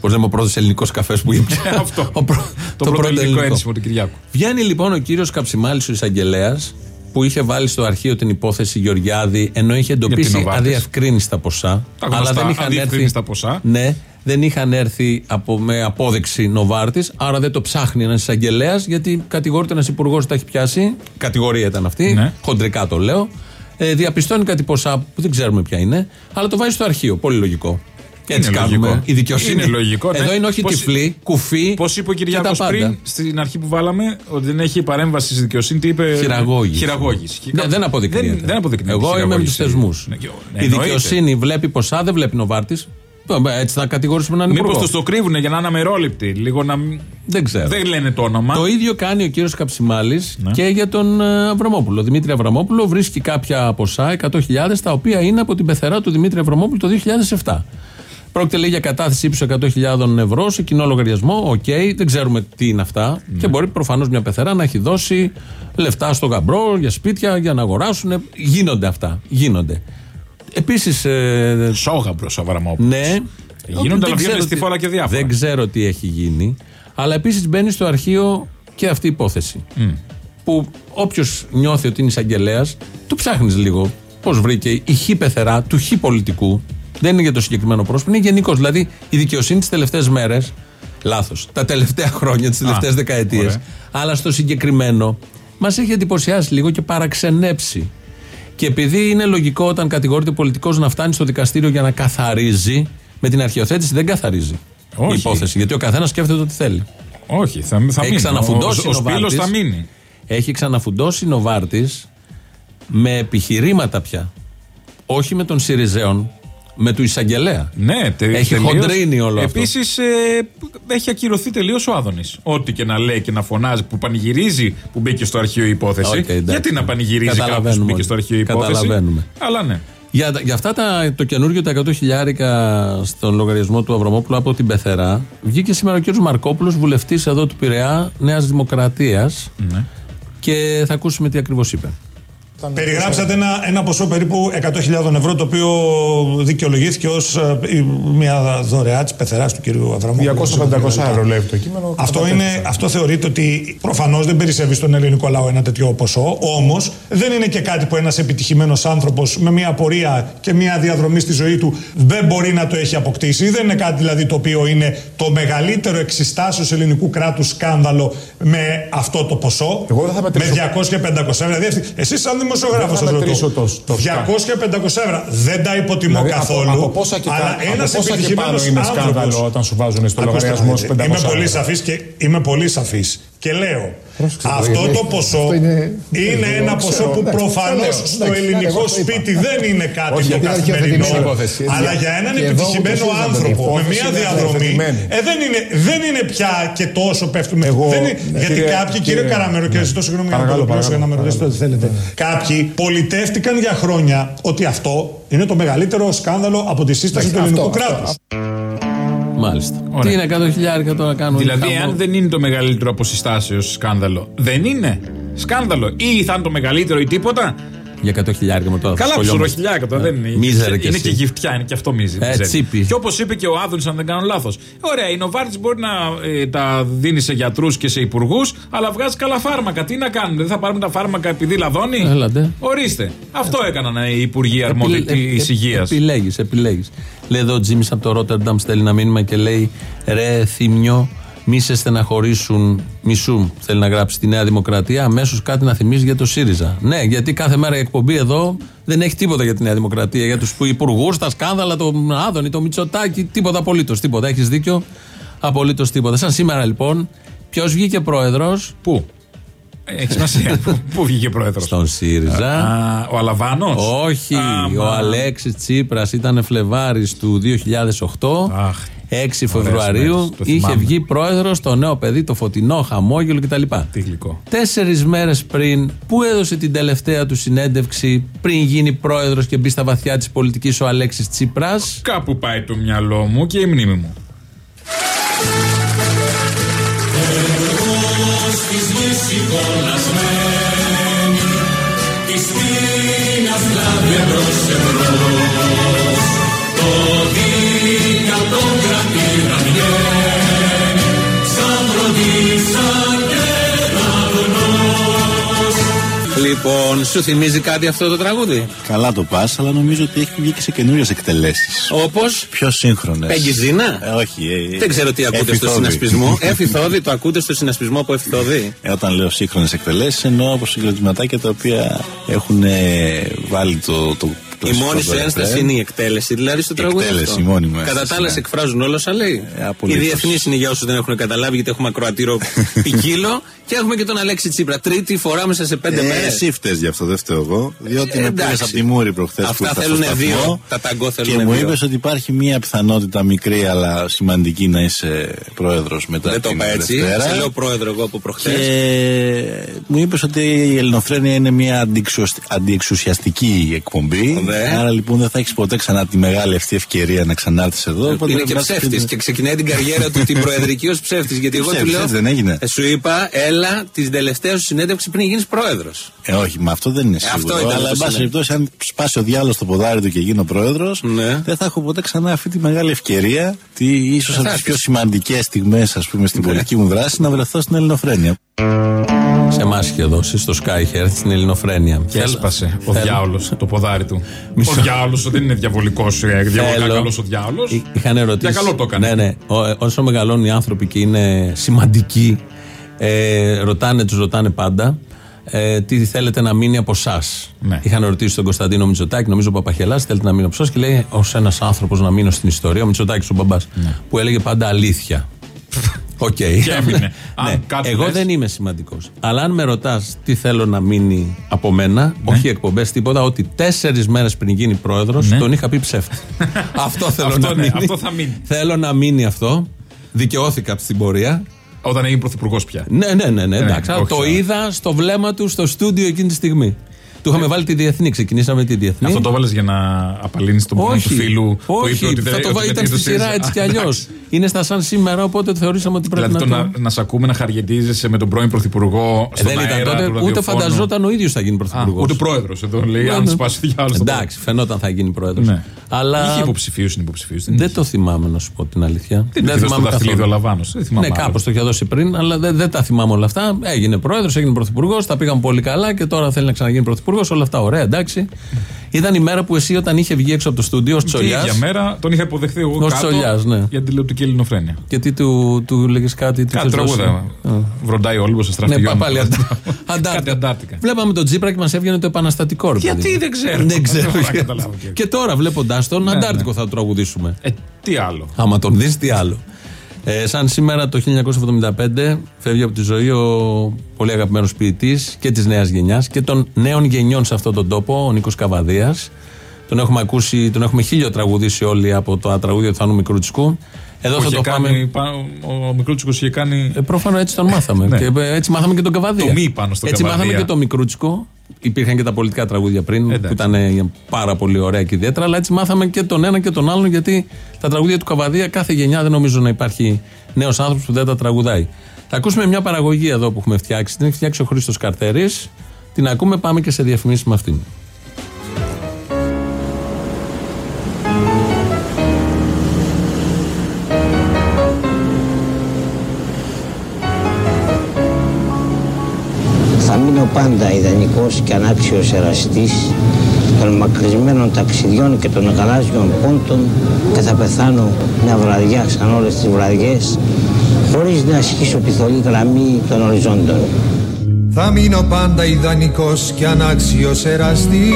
Πώς λέμε ο πρώτος ελληνικός καφές που ήπια. *laughs* Αυτό. Ο πρω- Το πρώτο ελληνικό ένσημο του Κυριάκου. Βγαίνει λοιπόν ο κύριος Καψιμάλης, ο εισαγγελέας, που είχε βάλει στο αρχείο την υπόθεση Γεωργιάδη, ενώ είχε την εντοπίσει Novartis. αδιευκρίνηστα ποσά. Τα γνωστά αδιευκρίνιστα ποσά. Ναι, δεν είχαν έρθει από, με απόδειξη Νοβάρτης, άρα δεν το ψάχνει ένας εισαγγελέας, γιατί κατηγορείται ένας υπουργός ότι τα έχει πιάσει. Κατηγορία ήταν αυτή, Ναι. χοντρικά το λέω. Ε, διαπιστώνει κάτι ποσά που δεν ξέρουμε ποια είναι, αλλά το βάζει στο αρχείο. Πολύ λογικό. Και έτσι Είναι κάνουμε. λογικό. Η δικαιοσύνη. Είναι λογικό, ναι. Εδώ είναι όχι Πώς- τυφλή, κουφή. Πώς είπε ο και Κυριάκος τα πάντα. πριν, στην αρχή που βάλαμε, ότι δεν έχει παρέμβαση στη δικαιοσύνη, τι είπε; Χειραγώγηση. Χειραγώγηση. Ναι, δεν αποδεικνύεται. Δεν, δεν αποδεικνύεται. Εγώ είμαι με του χειραγώγηση. θεσμού. Ναι, και- ναι, Η εννοείται. δικαιοσύνη βλέπει ποσά, δεν βλέπει Νοβάρτης. Έτσι θα κατηγορήσουμε έναν Μήπως υπουργό. τους το κρύβουνε για να είναι αμερόληπτοι. Λίγο να. μην- Δεν ξέρω. Δεν λένε το όνομα. Το ίδιο κάνει ο κύριος Καψιμάλης Ναι. και για τον ε, Αβραμόπουλο. Δημήτρη Αβραμόπουλο βρίσκει κάποια ποσά, 100.000, τα οποία είναι από την πεθερά του Δημήτρη Αβραμόπουλου το 2007. Πρόκειται λέει για κατάθεση ύψους 100.000 ευρώ σε κοινό λογαριασμό. Οκ, δεν ξέρουμε τι είναι αυτά. Ναι. Και μπορεί προφανώς μια πεθερά να έχει δώσει λεφτά στο γαμπρό για σπίτια, για να αγοράσουν. Γίνονται αυτά. Γίνονται. Επίσης. Ε, Σώγαμπρο ο Αβραμόπουλος. ναι. Γίνονται, Δεν αλλά ξέρω βγαίνουν στη τι- φόρα και διάφορα. Δεν ξέρω τι έχει γίνει. Αλλά επίσης μπαίνει στο αρχείο και αυτή η υπόθεση. Που όποιος νιώθει ότι είναι εισαγγελέας, του ψάχνεις λίγο. Πώς βρήκε η χ πεθερά του χ πολιτικού. Δεν είναι για το συγκεκριμένο πρόσωπο, είναι γενικώ. Δηλαδή η δικαιοσύνη τις τελευταίες μέρες. Λάθος. Τα τελευταία χρόνια, τις τελευταίες δεκαετίες. ωραία. Αλλά στο συγκεκριμένο μας έχει εντυπωσιάσει λίγο και παραξενέψει. Και επειδή είναι λογικό όταν κατηγορείται πολιτικός να φτάνει στο δικαστήριο για να καθαρίζει, με την αρχαιοθέτηση δεν καθαρίζει Όχι. η υπόθεση. Γιατί ο καθένας σκέφτεται ό,τι θέλει. Όχι, θα, θα Έχει μείνει. ξαναφουντώσει Ο, ο, ο Σπύλος Νοβάρτης. θα μείνει. Έχει ξαναφουντώσει Νοβάρτης με επιχειρήματα πια. Όχι με των Συριζαίων, με του εισαγγελέα. Ναι, τε, Έχει χοντρίνει όλο αυτό. Επίσης, ε, έχει ακυρωθεί τελείως ο Άδωνης. Ό,τι και να λέει και να φωνάζει, που πανηγυρίζει που μπήκε στο αρχείο η υπόθεση. Οκ, εντάξει. Γιατί να πανηγυρίζει κάποιος που Καταλαβαίνουμε μπήκε όλοι. στο αρχείο η υπόθεση; Καταλαβαίνουμε. Αλλά ναι. Για, για αυτά τα, το καινούριο τα 100 χιλιάρικα στον λογαριασμό του Αβραμόπουλου από την πεθερά βγήκε σήμερα ο κ. Μαρκόπουλος βουλευτής εδώ του Πειραιά Νέας Δημοκρατίας Ναι. και θα ακούσουμε τι ακριβώς είπε. Περιγράψατε ένα, ένα ποσό περίπου 100.000 ευρώ το οποίο δικαιολογήθηκε ως μια δωρεά της πεθεράς του κυρίου Αβραμόπουλου. 200-500 ευρώ λέει το κείμενο. Αυτό, είναι, αυτό θεωρείται ότι προφανώς δεν περισσεύει στον ελληνικό λαό ένα τέτοιο ποσό. Όμως δεν είναι και κάτι που ένας επιτυχημένος άνθρωπος με μια πορεία και μια διαδρομή στη ζωή του δεν μπορεί να το έχει αποκτήσει. Δεν είναι κάτι δηλαδή το οποίο είναι το μεγαλύτερο εξιστάσεως ελληνικού κράτους σκάνδαλο με αυτό το ποσό. Εγώ δεν θα μετρήσω. Με 200 και 500 ευρώ. Δηλαδή, εσείς, σαν δημοσιογράφος, Δεν θα σας μετρήσω ρωτώ. το- το 200 και 500 ευρώ. Δεν τα υποτιμώ Δηλαδή, από- καθόλου. από πόσα και αλλά κα- ένας από πόσα και πάνω επιτυχημένος είναι άνθρωπος- σκάνδαλο όταν σου βάζουν στο Ακούστε λογαριασμό να σου δείτε, 500 Είμαι πολύ ευρώ. σαφής και είμαι πολύ σαφής. Και λέω, Πρόσεξε, αυτό γιατί το ποσό αυτό είναι- είναι δεν ένα ξέρω, ποσό που εντάξει, προφανώς το λέω, στο εντάξει, ελληνικό εγώ το είπα. σπίτι δεν είναι κάτι Όχι, το γιατί είναι καθημερινό. αρχιοθετημένη υπόθεση, έτσι. Αλλά για έναν Και εδώ επιτυχημένο ούτως ή άλλως άνθρωπο η με υπόθεση μια είναι διαδρομή, αρχιοθετημένη. ε, δεν, είναι, δεν είναι πια και τόσο πέφτουμε. Εγώ, δεν είναι, ναι, γιατί κύριε- κάποιοι, κύριε κύριε- Καραμέρο, και ναι. ζητώ συγγνώμη για να Παρακαλώ, το ολοκληρώσω για να με παρακαλώ, ρωτήσετε ό,τι θέλετε. Κάποιοι πολιτεύτηκαν για χρόνια ότι αυτό είναι το μεγαλύτερο σκάνδαλο από τη σύσταση του αυτό, ελληνικού αυτό, κράτους. Μάλιστα. Ωραία. Τι είναι 100 χιλιάρικα τώρα κάνουν. Δηλαδή, χαμός. αν δεν είναι το μεγαλύτερο από συστάσεω σκάνδαλο, δεν είναι σκάνδαλο. Ή θα είναι το μεγαλύτερο ή τίποτα. Για 100 χιλιάρικα με τώρα. Καλά, σχολιόμαστε. ψωροχιλιάρικα τώρα δεν είναι. Μίζερε κι είναι εσύ. και γυφτιά, είναι και αυτό μίζη. Ε, μίζερη. τσίπη. Και όπως είπε και ο Άδωνης, αν δεν κάνω λάθος. Ωραία, η Νοβάρτη μπορεί να ε, τα δίνει σε γιατρούς και σε υπουργούς, αλλά βγάζει καλά φάρμακα. Τι να κάνουν, δεν θα πάρουμε τα φάρμακα επειδή λαδώνει; Έλατε. Ορίστε. Αυτό έκαναν ε, οι υπουργοί αρμόδιοι Επιλε- της ε- ε- υγείας. Επιλέγεις, επιλέγεις. Λέει εδώ ο Τζίμις από το Ρότερνταμ στέλνει ένα μήνυμα και λέει Ρε θύμιο, μη σε στεναχωρήσουν μισού. Θέλει να γράψει τη Νέα Δημοκρατία. Αμέσως κάτι να θυμίζει για το ΣΥΡΙΖΑ. Ναι, γιατί κάθε μέρα η εκπομπή εδώ δεν έχει τίποτα για τη Νέα Δημοκρατία. Για τους υπουργούς, τα σκάνδαλα, τον Άδωνη, το Μητσοτάκι. Τίποτα απολύτως. Τίποτα. Έχεις δίκιο. Απολύτως τίποτα. Σαν σήμερα λοιπόν, ποιος βγήκε πρόεδρος; Πού; Έχει σημασία. Πού- Πού βγήκε πρόεδρος; στον ΣΥΡΙΖΑ. Ο Αλαβάνος; Όχι, ο Αλέξης Τσίπρας ήταν Φλεβάρης του 2008. Αχ. 6 Φεβρουαρίου μέρες, το είχε θυμάμαι. βγει πρόεδρος το νέο παιδί, το φωτεινό, χαμόγελο κτλ. Τι γλυκό. Τέσσερις μέρες πριν, που έδωσε την τελευταία του συνέντευξη πριν γίνει πρόεδρος και μπει στα βαθιά της πολιτικής ο Αλέξης Τσίπρας; Κάπου πάει το μυαλό μου και η μνήμη μου. Λοιπόν, σου θυμίζει κάτι αυτό το τραγούδι; Καλά το πας, αλλά νομίζω ότι έχει βγει και σε καινούριες εκτελέσεις. Όπως; Πιο σύγχρονες. Πέγγιζίνα. Ε, όχι. Ε, Δεν ξέρω τι ακούτε στο εφηθόδη. συνασπισμό. *laughs* Εφηθόδη, το ακούτε στο συνασπισμό από εφηθόδη; Ε, όταν λέω σύγχρονες εκτελέσεις, εννοώ από συγκροτηματάκια τα οποία έχουν ε, βάλει το. το Η κλασικό μόνη σου το ένσταση ρεφρέν. είναι η εκτέλεση, δηλαδή στο Η τραγούδι. εκτέλεση, αυτό. η μόνη μου Κατά ένσταση, τα άλλα ναι. σε εκφράζουν όλα όσα λέει. Ε, η απολύτως. διεθνής είναι για όσους δεν έχουν καταλάβει, γιατί έχουμε ακροατήρο *laughs* ποικίλο. Και έχουμε και τον Αλέξη Τσίπρα. Τρίτη φορά μέσα σε πέντε Ε, μέρες. εσύ φταίει γι' αυτό, δεν φταίω εγώ. Διότι Ε, με εντάξει. πήρε από τη Μούρη προχθές που Αυτά ήρθα στο θέλουν σταθμό δύο. Τα ταγκό θέλουν Και μου δύο. είπες ότι υπάρχει μία πιθανότητα μικρή αλλά σημαντική να είσαι πρόεδρος μετά Δεν το την είπα έτσι. Δευτέρα. Σε λέω πρόεδρο εγώ από προχθές. Και μου είπες ότι η Ελληνοφρένεια είναι μια αντιεξουσ- αντιεξουσιαστική εκπομπή. Ναι. Άρα λοιπόν δεν θα έχεις ποτέ ξανά τη μεγάλη αυτή ευκαιρία να ξανάρθεις εδώ. Οπότε Είναι και βάζεις ψεύτης την- και ξεκινάει την καριέρα του *laughs* την προεδρική ως ψεύτης. Γιατί εγώ του Ψεύτης, λέω. έτσι δεν έγινε; Ε, Σου είπα, έλα την τελευταία σου συνέντευξη πριν γίνεις πρόεδρος. Ε, όχι, μα αυτό δεν είναι Ε, αυτό σίγουρο. ήταν αλλά το εν πάση σημείο. περιπτώσει, αν σπάσει ο διάλογο στο ποδάρι του και γίνω πρόεδρος, Ναι. δεν θα έχω ποτέ ξανά αυτή τη μεγάλη ευκαιρία. Τι ίσως από τις έρθεις. πιο σημαντικές στιγμές, ας πούμε, Ναι. στην πολιτική μου δράση να βρεθώ στην Ελληνοφρένεια. Σε εμάς είχε δώσει στο Sky είχε έρθει στην Ελληνοφρένεια. Και Θέλω- έσπασε ο θέλω- διάολος το ποδάρι του. Μισό. Ο διάολος δεν είναι διαβολικός, διαβολικά Θέλω- καλός ο διάολος. Εί- Είχαν ερωτήσει. Για καλό το έκανε. Ναι, ναι. Ό- ε, όσο μεγαλώνουν οι άνθρωποι και είναι σημαντικοί, ε, ρωτάνε, τους ρωτάνε πάντα. Ε, τι θέλετε να μείνει από εσάς. Ναι. Είχαν ρωτήσει τον Κωνσταντίνο Μητσοτάκη, νομίζω ο Παπαχελάς, θέλετε να μείνει από εσάς και λέει ως ένας άνθρωπος να μείνω στην ιστορία. Ο Μητσοτάκης ο μπαμπάς. Που έλεγε πάντα αλήθεια. *laughs* Οκ. Ναι. Και έμεινε. *laughs* Ναι. Αν κάτι Εγώ λες- δεν είμαι σημαντικός. Αλλά αν με ρωτάς τι θέλω να μείνει από μένα, όχι εκπομπές, τίποτα, ότι τέσσερις μέρες πριν γίνει πρόεδρος, Ναι. τον είχα πει ψεύτη. *laughs* αυτό θέλω Αυτό να ναι, μείνει. αυτό θα μείνει. Θέλω να μείνει αυτό. Δικαιώθηκα στην πορεία. Όταν έγινε πρωθυπουργός πια. Ναι, ναι, ναι, ναι εντάξει. αλλά όχι, το όχι. είδα στο βλέμμα του στο στούντιο εκείνη τη στιγμή. Του είχαμε βάλει τη διεθνή, ξεκινήσαμε τη διεθνή. Αυτό το έβαλες για να απαλύνεις τον πόνο του φίλου που όχι, είπε ότι δεν θα το ότι βάλει, δεν ήταν στη είδε σειρά τις- έτσι κι Α, αλλιώς. εντάξει. *laughs* Είναι στα σαν σήμερα, οπότε θεωρήσαμε ότι πρέπει Δηλαδή το να να, το. να σε ακούμε να χαριετίζεσαι με τον πρώην πρωθυπουργό Ε, στον δεν ήταν αέρα τότε, του ούτε ραδιοφώνου. φανταζόταν ο ίδιος θα γίνει Α, πρωθυπουργός. ούτε πρόεδρος εδώ λέει, Ναι, αν ναι. σπάσει διάλογο. Εντάξει, φαινόταν θα γίνει πρόεδρος. Ναι. Αλλά Είχε υποψηφίους, είναι υποψηφίους. δεν το θυμάμαι να σου πω την αλήθεια. Δεν το είχε δώσει το δαχτυλίδι ο Λαβάνος. Δεν θυμάμαι. Ναι, άλλο. κάπως το είχε δώσει πριν, αλλά δεν, δεν τα θυμάμαι όλα αυτά. Έγινε πρόεδρος, έγινε πρωθυπουργός, τα πήγαν πολύ καλά και τώρα θέλει να ξαναγίνει πρωθυπουργός. Όλα αυτά ωραία, εντάξει. Ήταν η μέρα που εσύ όταν είχε βγει έξω από το στούντιο ως Την Τσολιά. ίδια μέρα τον είχα υποδεχθεί εγώ Ως κάτω Τσολιάς, ναι. για την τηλεοπτική ελληνοφρένεια. Και τι του, του λέγες κάτι, τι Κάτι θες δώσει. τραγούδα. Βροντάει ο Όλυμπος στο Ναι, στρατηγό. πά- πάλι μου. Αντά- *laughs* Κάτι Αντάρτικα. Αντάρτικα. Βλέπαμε τον Τζίπρα και μας έβγαινε το επαναστατικό. ρε Γιατί παιδί μου. δεν ξέρω. Δεν ξέρω. Δεν *laughs* μπορώ να γιατί. καταλάβω και- Και τώρα βλέποντάς τον, Ναι, Αντάρτικο θα το τραγουδήσουμε. Ε, τι άλλο. Άμα τον δεις, τι άλλο. Ε, σαν σήμερα το 1975 φεύγει από τη ζωή ο πολύ αγαπημένος ποιητής και της νέας γενιάς και των νέων γενιών σε αυτόν τον τόπο, ο Νίκος Καβαδίας. Τον έχουμε ακούσει, τον έχουμε χίλιο τραγουδήσει όλοι από το τραγούδιο του Θάνου Μικρούτσικου. Εδώ Που θα είχε το πάμε. κάνει, πα- ο Μικρούτσικος είχε κάνει Ε, Προφανώς έτσι τον μάθαμε. Ναι. και ε, έτσι μάθαμε και τον Καβαδία. Το μη πάνω στον Έτσι Καβαδία. μάθαμε και τον Μικρούτσικο. Υπήρχαν και τα πολιτικά τραγούδια πριν Εντάξει. που ήταν ε, πάρα πολύ ωραία και ιδιαίτερα. Αλλά έτσι μάθαμε και τον ένα και τον άλλον γιατί τα τραγούδια του Καβαδία κάθε γενιά δεν νομίζω να υπάρχει νέος άνθρωπος που δεν τα τραγουδάει. Θα ακούσουμε μια παραγωγή εδώ που έχουμε φτιάξει. Την έχει φτιάξει ο Χρήστος Καρτέρης. Την ακούμε, πάμε και σε διαφημίσεις με αυτήν. Θα μείνω πάντα ιδανικός και ανάξιος εραστής των μακρισμένων ταξιδιών και των γαλάζιων πόντων και θα πεθάνω μια βραδιά σαν όλες τις βραδιές χωρίς να ασχίσω τη θολή γραμμή των οριζόντων. Θα μείνω πάντα ιδανικός και ανάξιος εραστής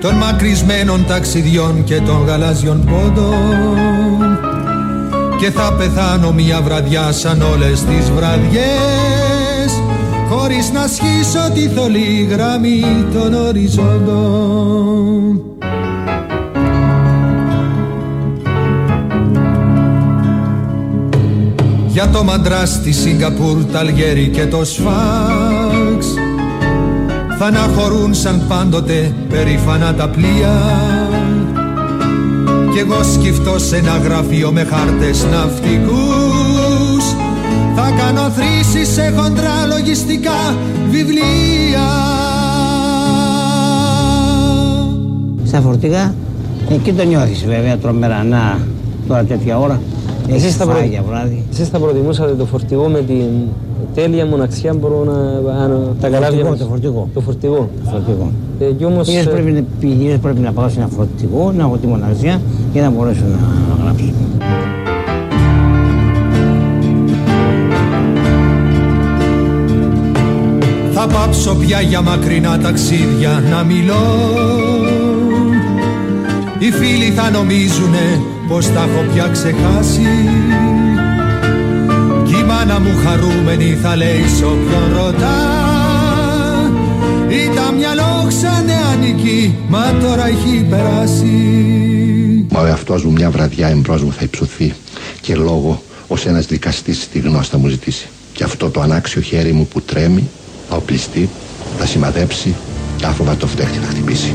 των μακρισμένων ταξιδιών και των γαλάζιων πόντων και θα πεθάνω μια βραδιά σαν όλες τις βραδιές χωρίς να σχίσω τη θολή γραμμή των οριζόντων. Για το μαντράς στη Σιγκαπούρ, Αλγέρι και το Σφάξ θα αναχωρούν σαν πάντοτε περήφανα τα πλοία κι εγώ σκυφτώ σε ένα γραφείο με χάρτες ναυτικούς θα κάνω θρήσεις σε χοντρά λογιστικά βιβλία Στα φορτηγά, εκεί το νιώθεις βέβαια τρομερά. Να, τώρα τέτοια ώρα. Εσείς Έχεις θα, φάει προτι- για βράδυ. Εσείς θα προτιμούσατε το φορτηγό με την τέλεια μοναξιά μπορώ να... αν- τα καλάβια φορτηγό, μας. το φορτηγό. Το φορτηγό. Φορτηγό. Ε, κι όμως... Ιδίως ε, πρέπει, να- ιδίως πρέπει να πάω σε ένα φορτηγό, να έχω τη μοναξιά για να μπορέσω να γράψω. Θα πάψω πια για μακρινά ταξίδια να μιλώ. Οι φίλοι θα νομίζουνε πως τα έχω πια ξεχάσει. Κι η μάνα μου χαρούμενη θα λέει σ' όποιον ρωτά. Ήταν μια λόξα νεανική, μα τώρα έχει περάσει. Μα ο εαυτός μου μια βραδιά εμπρός μου θα υψωθεί και λόγο ως ένας δικαστής τη γνώση θα μου ζητήσει. Και αυτό το ανάξιο χέρι μου που τρέμει θα οπλιστεί, θα σημαδέψει και άφοβα το φτέχτη θα χτυπήσει.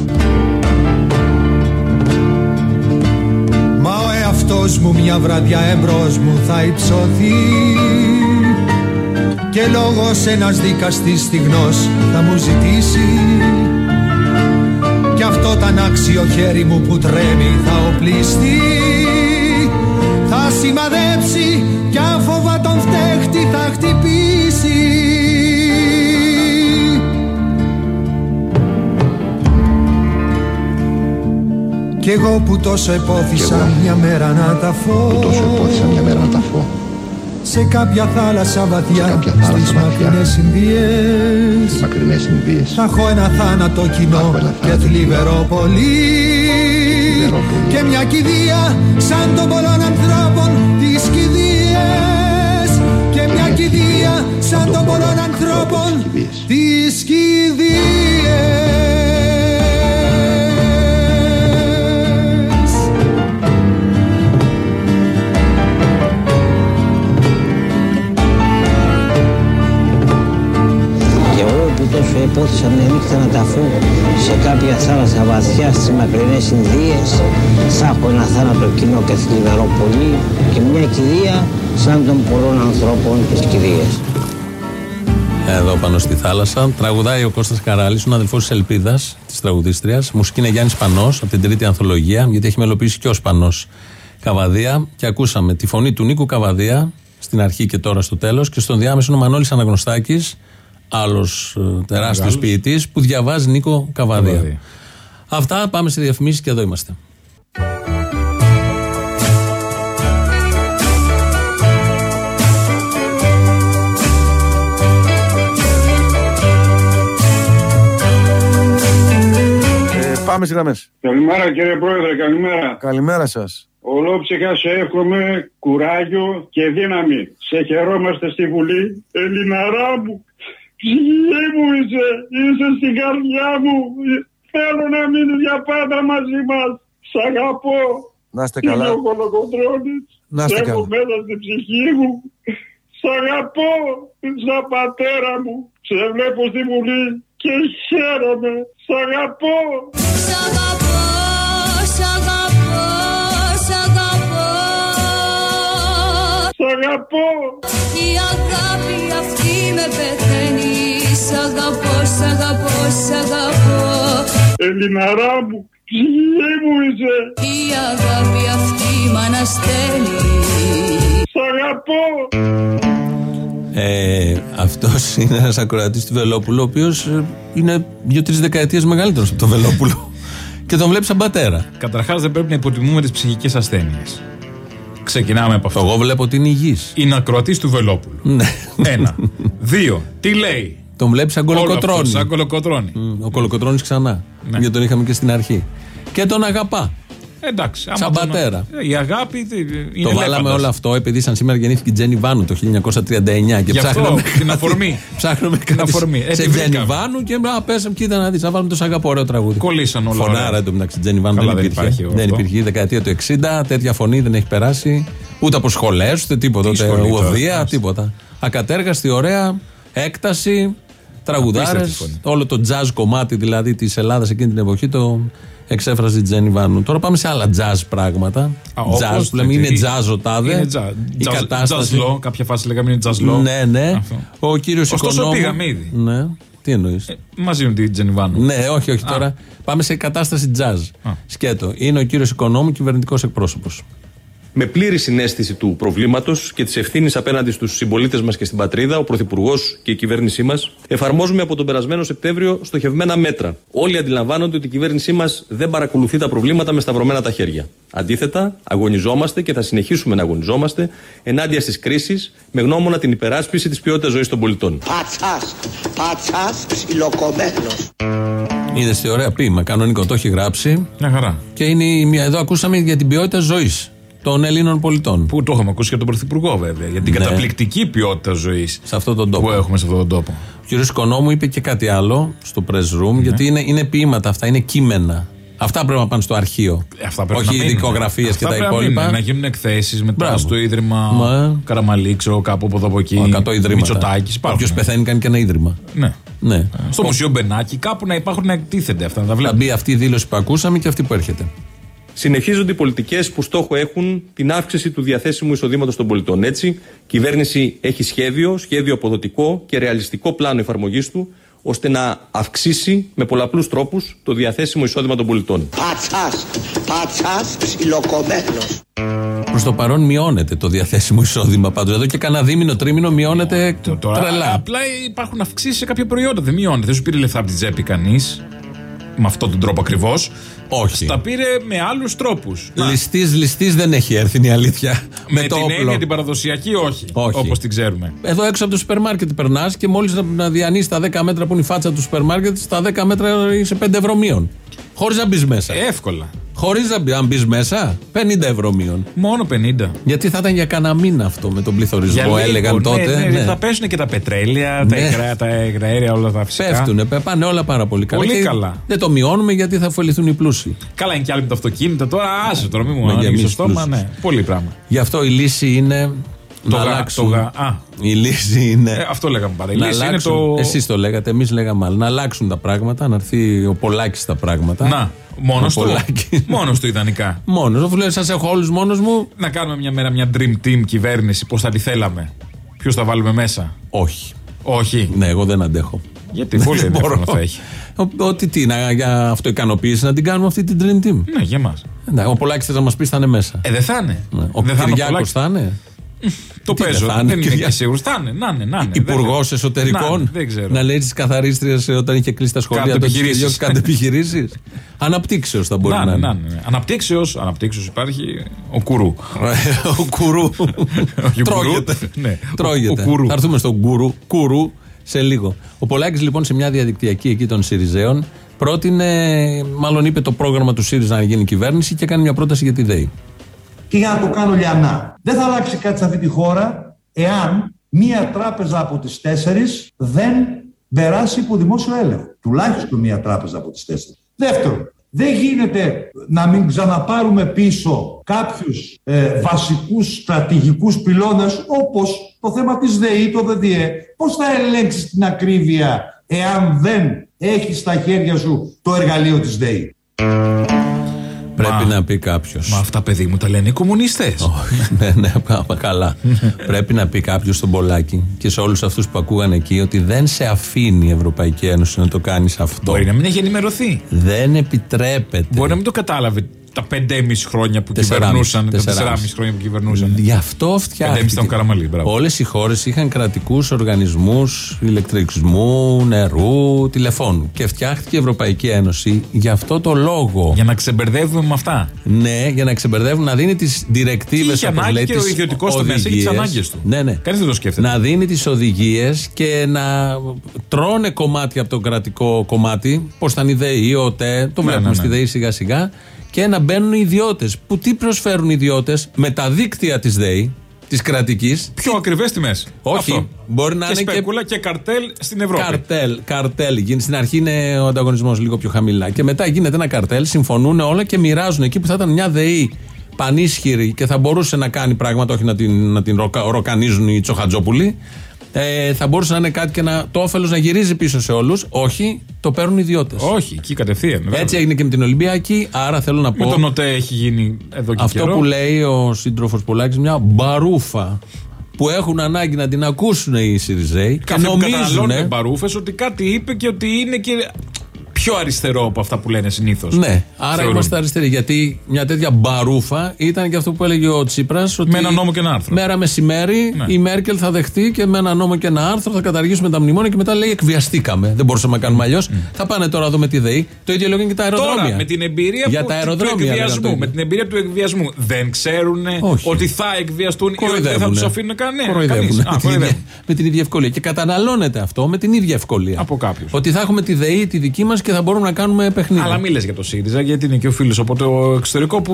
Μα ο εαυτός μου μια βραδιά εμπρός μου θα υψωθεί. Και λόγος ένας δικαστής στιγνός θα μου ζητήσει. Κι αυτό το ανάξιο χέρι μου που τρέμει θα οπλιστεί. Θα σημαδέψει κι άφοβα τον φταίχτη θα χτυπήσει Κι εγώ που τόσο επόθησα Κι εγώ μια μέρα να τα φω. Που τόσο υπόθησα μια μέρα να τα φω. Σε κάποια θάλασσα βαθιά κάποια θάλασσα Στις βαθιά. μακρινές Ινδίες. Στις μακρινές Ινδίες. Θα έχω ένα θάνατο κοινό και θλιβερό πολύ Και μια κηδεία σαν των πολλών ανθρώπων τις κηδείες Και μια κηδείας. σαν των πολλών ανθρώπων τις κηδείες που τόσο επόθησα μια νύχτα να τα φω σε κάποια θάλασσα βαθιά στις μακρινές Ινδίες θα έχω ένα θάνατο κοινό και θλιβερό πολύ και μια κηδεία σαν των πολλών ανθρώπων τις κηδείες. Εδώ πάνω στη θάλασσα. Τραγουδάει ο Κώστας Καράλης, ο αδελφός της Ελπίδας, της τραγουδίστριας. Μουσική είναι Γιάννης Πανός, από την τρίτη ανθολογία, γιατί έχει μελοποιήσει και ο Πανός Καβαδία. Και ακούσαμε τη φωνή του Νίκου Καβαδία στην αρχή και τώρα στο τέλος. Και στον διάμεσο είναι ο Μανώλης Αναγνωστάκης, άλλος τεράστιος Μεγάλος. ποιητής, που διαβάζει Νίκο Καβαδία. Καβαδία. Αυτά πάμε σε διαφημίσεις και εδώ είμαστε. Ε, πάμε στις γραμμές. Καλημέρα κύριε Πρόεδρε, καλημέρα. Καλημέρα σας. Ολόψυχα σε εύχομαι κουράγιο και δύναμη. Σε χαιρόμαστε στη Βουλή. Ελληναρά μου, ψυχή μου είσαι, είσαι στην καρδιά μου. Θέλω να μείνεις για πάντα μαζί μας. Σ' αγαπώ. Να είστε καλά. Είναι ο Κολοκοντρώνης. Να είστε Σ' έχω καλά. μέσα στην ψυχή μου. Σ' αγαπώ σαν πατέρα μου. Σε βλέπω στη Βουλή και χαίρομαι. Σ' αγαπώ. Σ' αγαπώ, σ' αγαπώ, Σ' αγαπώ Η αγάπη αυτή με πεθαίνει Σ' αγαπώ, σ' αγαπώ, σ' αγαπώ Ελληναρά μου, ψυχή μου είσαι. Η αγάπη αυτή μ' αναστέλει Σ' αγαπώ Ε, Αυτός είναι ένας ακροατής του Βελόπουλου, ο οποίος είναι δύο-τρεις δεκαετίες μεγαλύτερος από τον Βελόπουλο. και τον βλέπεις σαν πατέρα. Καταρχάς, δεν πρέπει να υποτιμούμε τις ψυχικές ασθένειες. Ξεκινάμε από αυτό. Εγώ βλέπω ότι είναι υγιής. Είναι ακροατής του Βελόπουλου. Ναι. Ένα. Δύο. Τι λέει; Τον βλέπεις σαν Όλο κολοκοτρόνη. αυτό, σαν κολοκοτρώνη. Μ, Ο κολοκοτρόνης ξανά. Γιατί τον είχαμε και στην αρχή. Και τον αγαπά. Εντάξει. άμα Σαν τον- πατέρα. Ε, Η αγάπη τι- είναι το βάλαμε ελέφαντας. όλο αυτό επειδή σαν σήμερα γεννήθηκε η Τζένι Βάνου το 1939 και Γι' αυτό, ψάχναμε. την κάτι- αφορμή. *laughs* Ψάχναμε Την κάτι αφορμή. Ε, σε τη Τζένι βρήκαμε. Βάνου και α, πέσαμε, κοίτα να δεις. Να βάλουμε το σ' αγαπώ, ωραίο τραγούδι. Κολλήσαν όλα. Φωνάρα ωραία. εντωμεταξύ Τζένι Βάνου Καλά, δεν δεν υπήρχε. υπάρχει δεν αυτό. υπήρχε η δεκαετία του 60, τέτοια φωνή δεν έχει περάσει. Ούτε από σχολές, ούτε τίποτα. Ούτε σχολή τώρα, οδεία, τίποτα. Ακατέργαστη, ωραία, έκταση, τραγουδάρες. Απίστευτη φωνή. Όλο το jazz κομμάτι δηλαδή της Ελλάδας εκείνη την εποχή το εξέφραζε η Τζένι Βάνου. Τώρα πάμε σε άλλα jazz πράγματα. Α, jazz όπως που λέμε το- είναι jazz ο τάδε. Είναι jazz. Η Jazz- κατάσταση. jazz law, κάποια φάση λέγαμε είναι jazz law. Ναι, ναι. Αυτό. Ο κύριος Ωστόσο Οικονόμου. πήγαμε ήδη. Ναι. Τι εννοείς; Μαζί με την Τζενιβάνου. Ναι, όχι, όχι τώρα. Πάμε σε κατάσταση jazz. Σκέτο. Είναι ο κύριος Οικονόμου, κυβερνητικός εκπρόσωπος. Με πλήρη συνέστηση του προβλήματος και της ευθύνης απέναντι στους συμπολίτες μας και στην πατρίδα, ο Πρωθυπουργός και η κυβέρνησή μας εφαρμόζουμε από τον περασμένο Σεπτέμβριο στοχευμένα μέτρα. Όλοι αντιλαμβάνονται ότι η κυβέρνησή μας δεν παρακολουθεί τα προβλήματα με σταυρωμένα τα χέρια. Αντίθετα, αγωνιζόμαστε και θα συνεχίσουμε να αγωνιζόμαστε ενάντια στις κρίσεις με γνώμονα την υπεράσπιση της ποιότητας ζωής των πολιτών. Πατσάς, πατσάς ψιλοκομμένος. Είδες τι ωραία ποίημα. Κανονικό. Το έχει γράψει. Μια χαρά. Και είναι η μία. Εδώ ακούσαμε για την ποιότητα ζωής των Ελλήνων πολιτών. Που το έχουμε ακούσει και από τον Πρωθυπουργό βέβαια. Για την Ναι. καταπληκτική ποιότητα ζωής σε αυτόν τον τόπο. που έχουμε σε αυτόν τον τόπο. Ο κύριο Οικονόμου είπε και κάτι άλλο στο press room, γιατί είναι, είναι ποίηματα αυτά, είναι κείμενα. Αυτά πρέπει να πάνε στο αρχείο. Ε, Αυτά πρέπει Όχι να μείνουν. δικογραφίε και Αυτά τα πρέπει να υπόλοιπα. μείνουν, Να γίνουν εκθέσεις μετά Μπράβο. στο ίδρυμα Μα. Καραμαλή, ξέρω κάπου από εδώ από εκεί. 100 ιδρύματα. Μητσοτάκης, υπάρχουν. Όποιος πεθαίνει κάνει και ένα ίδρυμα. Ναι. Ναι. Στο Μουσείο Μπενάκη, κάπου να υπάρχουν να εκτίθενται αυτά. Να τα Θα βλέπουμε. μπει αυτή η δήλωση που ακούσαμε και αυτή που έρχεται. Συνεχίζονται οι πολιτικές που στόχο έχουν την αύξηση του διαθέσιμου εισοδήματος των πολιτών. Έτσι, η κυβέρνηση έχει σχέδιο, σχέδιο αποδοτικό και ρεαλιστικό πλάνο εφαρμογής του, ώστε να αυξήσει με πολλαπλούς τρόπους το διαθέσιμο εισόδημα των πολιτών. Πατσάς, πατσάς ψιλοκομμένος. Προς το παρόν μειώνεται το διαθέσιμο εισόδημα πάντως. Εδώ και κανένα δίμηνο, τρίμηνο μειώνεται Τώρα, τρελά. Απλά υπάρχουν αυξήσεις σε κάποια προϊόντα. Δεν μειώνεται. Δεν σου πήρε λεφτά από την τσέπη κανείς. Με αυτόν τον τρόπο ακριβώς. Όχι. Τα πήρε με άλλους τρόπους. Ληστής, ληστής δεν έχει έρθει είναι η αλήθεια. Με, Με, το την όπλο. έννοια την παραδοσιακή, όχι. Όχι. Όπως την ξέρουμε. Εδώ έξω από το σούπερ μάρκετ περνάς και μόλις να, να διανύσει τα 10 μέτρα που είναι η φάτσα του σούπερ μάρκετ, στα 10 μέτρα είσαι 5 ευρώ μείον. Χωρίς να μπεις μέσα. Εύκολα. Χωρίς να μπει, αν μπεις μέσα, 50 ευρώ μείον. Μόνο 50. Γιατί θα ήταν για κανένα μήνα αυτό με τον πληθωρισμό, Για λίγο, έλεγαν ναι, τότε. ναι, ναι. Θα πέσουν και τα πετρέλαια, τα, Ναι. υγρα, τα υγραέρια, όλα τα φυσικά. Πέφτουνε, πέ- πάνε όλα πάρα πολύ καλά. Πολύ Και καλά. Δεν το μειώνουμε γιατί θα ωφεληθούν οι πλούσιοι. Καλά είναι και άλλοι με το αυτοκίνητο τώρα. Άσε τώρα, μην μου Με ανοίγει το γεμίσεις στόμα. πλούσιους. Ναι, πολύ πράγμα. Γι' αυτό η λύση είναι. Το να γα- αλλάξουν. το γα- α. Η λύση είναι. Ε, αυτό λέγαμε πάντα. Η να λύση είναι αλλάξουν. το. Εσείς το λέγατε, εμείς λέγαμε άλλα. Να αλλάξουν τα πράγματα, να έρθει ο Πολάκης στα πράγματα. Να, μόνος Ο του. Πολάκης. Μόνος του ιδανικά. Μόνος. Αφού λέει, σας έχω όλους μόνος μου. Να κάνουμε μια μέρα μια dream team κυβέρνηση. Πώς θα τη θέλαμε. Ποιου θα βάλουμε μέσα. Όχι. Όχι. Ναι, εγώ δεν αντέχω. Γιατί πολύ Δεν ενδιαφέρον μπορώ. θα έχει. Ο- Ότι τι, να, για αυτοικανοποίηση να την κάνουμε αυτή την Dream Team. Ναι, για εμά. Ναι, ο Πολάκης θες να μας πει θα είναι μέσα. Ε, δεν θα είναι. Ναι. Ο δεν θα είναι ο Κυριάκος Πολάκης. θα είναι. Το Τι παίζω. δεν θα Δεν είναι, είναι Κυριάκο. και σίγουρος. Θα είναι, να είναι, να είναι. Υπουργός Δεν- Εσωτερικών; Να είναι, Δεν ξέρω. Να λέει τις καθαρίστριες όταν είχε κλείσει τα σχολεία. Κάντε το επιχειρήσεις. επιχειρήσει. Κάντε επιχειρήσει. Αναπτύξεως θα μπορεί Να να είναι, είναι. να είναι. Αναπτύξεως, αναπτύξεως υπάρχει ο κουρού. ο κουρού. Όχι, ο Τρώγεται. κουρού. Ναι, Τρώγεται. ο- ο κουρού. Θα έρθουμε στον κουρού, κουρού σε λίγο. Ο Πολάκης λοιπόν σε μια διαδικτυακή εκεί των Σιριζέων πρότεινε, μάλλον είπε το πρόγραμμα του ΣΥΡΙΖΑ να γίνει κυβέρνηση και κάνει μια πρόταση για τη ΔΕΗ. Και για να το κάνω λιανά. Δεν θα αλλάξει κάτι σε αυτή τη χώρα εάν μία τράπεζα από τις τέσσερις δεν περάσει υπό δημόσιο έλεγχο. Τουλάχιστον μία τράπεζα από τις τέσσερις. Δεύτερον, δεν γίνεται να μην ξαναπάρουμε πίσω κάποιους ε, βασικούς στρατηγικούς πυλώνες όπως το θέμα της ΔΕΗ, το ΔΔΕ. Πώς θα ελέγξεις την ακρίβεια εάν δεν έχεις στα χέρια σου το εργαλείο της ΔΕΗ; Πρέπει να πει κάποιος. Μα αυτά, παιδί μου, τα λένε οι κομμουνιστές. *laughs* ναι, ναι, πάμε καλά. Πρέπει να πει κάποιος στον Πολάκη και σε όλους αυτούς που ακούγαν εκεί ότι δεν σε αφήνει η Ευρωπαϊκή Ένωση να το κάνεις αυτό. Μπορεί να μην έχει ενημερωθεί. Δεν επιτρέπεται. Μπορεί να μην το κατάλαβε τα 5,5 χρόνια που Τεσσεράμισι, κυβερνούσαν. Τα τεσσεράμισι. 4,5 χρόνια που κυβερνούσαν. Γι' αυτό 5,5 φτιάχτηκε. ήταν ο Καραμαλή, μπράβο. Όλες οι χώρες είχαν κρατικούς οργανισμούς ηλεκτρισμού, νερού, τηλεφώνου. Και φτιάχτηκε η Ευρωπαϊκή Ένωση γι' αυτό το λόγο. Για να ξεμπερδεύουμε με αυτά. Ναι, για να ξεμπερδεύουν, να δίνει τις διρεκτίβε Είχε ανάγκη και ο ιδιωτικός τομέας έχει τις ανάγκες του. Ναι, ναι. Κανείς δεν το σκέφτεται. Να δίνει τις οδηγίες και να τρώνε κομμάτι από το κρατικό κομμάτι. Πώ ήταν η ΔΕΗ, ο ΤΕ, το Ναι, βλέπουμε ναι, στη ναι. ΔΕΗ σιγά σιγά. Και να μπαίνουν οι ιδιώτες. Που τι προσφέρουν οι ιδιώτες; Με τα δίκτυα της ΔΕΗ, της κρατικής. Πιο ακριβές τιμές. Όχι. Μπορεί να και είναι και σπέκουλα και καρτέλ στην Ευρώπη. Καρτέλ, καρτέλ. Γίνει- Στην αρχή είναι ο ανταγωνισμός λίγο πιο χαμηλά. Και μετά γίνεται ένα καρτέλ, συμφωνούν όλα και μοιράζουν εκεί που θα ήταν μια ΔΕΗ πανίσχυρη και θα μπορούσε να κάνει πράγματα, όχι να την, να την ροκα- ροκανίζουν οι Τσοχατζόπουλοι. Ε, θα μπορούσε να είναι κάτι και να, το όφελος να γυρίζει πίσω σε όλους. Όχι, το παίρνουν οι ιδιώτες. Όχι, εκεί κατευθείαν. βέβαια. Έτσι έγινε και με την Ολυμπιακή. Άρα θέλω να πω. Με τον ΟΤΕ έχει γίνει εδώ και Αυτό καιρό. που λέει ο σύντροφος Πολάκης, μια μπαρούφα που έχουν ανάγκη να την ακούσουν οι Σιριζέοι και Καφέ που καταναλώνουν νομίζουν. μπαρούφες ότι κάτι είπε και ότι είναι και πιο αριστερό από αυτά που λένε συνήθως. Ναι, άρα είμαστε αριστεροί. Γιατί μια τέτοια μπαρούφα ήταν και αυτό που έλεγε ο Τσίπρας. Με ένα νόμο και ένα άρθρο. Μέρα μεσημέρι Ναι. η Μέρκελ θα δεχτεί και με ένα νόμο και ένα άρθρο θα καταργήσουμε τα μνημόνια και μετά λέει εκβιαστήκαμε. Δεν μπορούσαμε να κάνουμε αλλιώς. Θα πάνε τώρα εδώ με τη ΔΕΗ. Το ίδιο λέγανε και τα αεροδρόμια. Τώρα με την εμπειρία Για που, τα του αεροδρόμια. λέγανε το εκβιασμού, ίδιο. με την εμπειρία του εκβιασμού δεν ξέρουν Όχι. ότι θα εκβιαστούν ή ότι δεν θα Κοροϊδεύουνε. τους αφήνουν κανένα. Κοροϊδεύουνε. Κανείς. Α, Με την κοροϊδεύουν. ίδια- με την ίδια ευκολία. Και καταναλώνεται αυτό με την ίδια ευκολία. Από κάποιους. Ότι θα έχουμε τη ΔΕΗ τη δική μας και θα μπορούμε να κάνουμε παιχνίδια. Αλλά μην λες για το ΣΥΡΙΖΑ, γιατί είναι και ο φίλος από το εξωτερικό που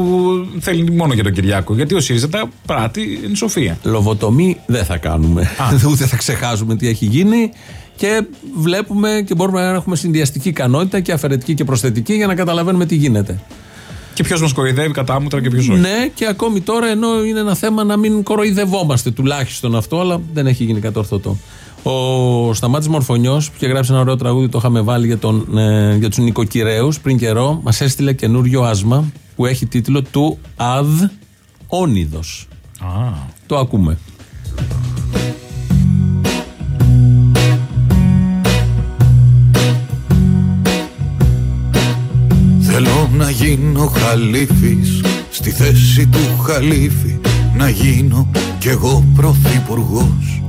θέλει μόνο για τον Κυριάκο. Γιατί ο ΣΥΡΙΖΑ τα πράττει εν σοφία. Λοβοτομή δεν θα κάνουμε. *laughs* Ούτε θα ξεχάσουμε τι έχει γίνει. Και βλέπουμε και μπορούμε να έχουμε συνδυαστική ικανότητα και αφαιρετική και προσθετική για να καταλαβαίνουμε τι γίνεται. Και ποιος μας κοροϊδεύει κατά άμμουτρα και ποιος όχι. Ναι, και ακόμη τώρα ενώ είναι ένα θέμα να μην κοροϊδευόμαστε τουλάχιστον αυτό, αλλά δεν έχει γίνει κατόρθωτο. Ο Σταμάτης Μορφωνιός που είχε γράψει ένα ωραίο τραγούδι, το είχαμε βάλει για, τον, ε, για τους νοικοκυρέους πριν καιρό, μας έστειλε καινούριο άσμα που έχει τίτλο του ΑΔ Όνιδος. Α. Το ακούμε. Θέλω να γίνω χαλίφης στη θέση του χαλίφη να γίνω κι εγώ πρωθυπουργός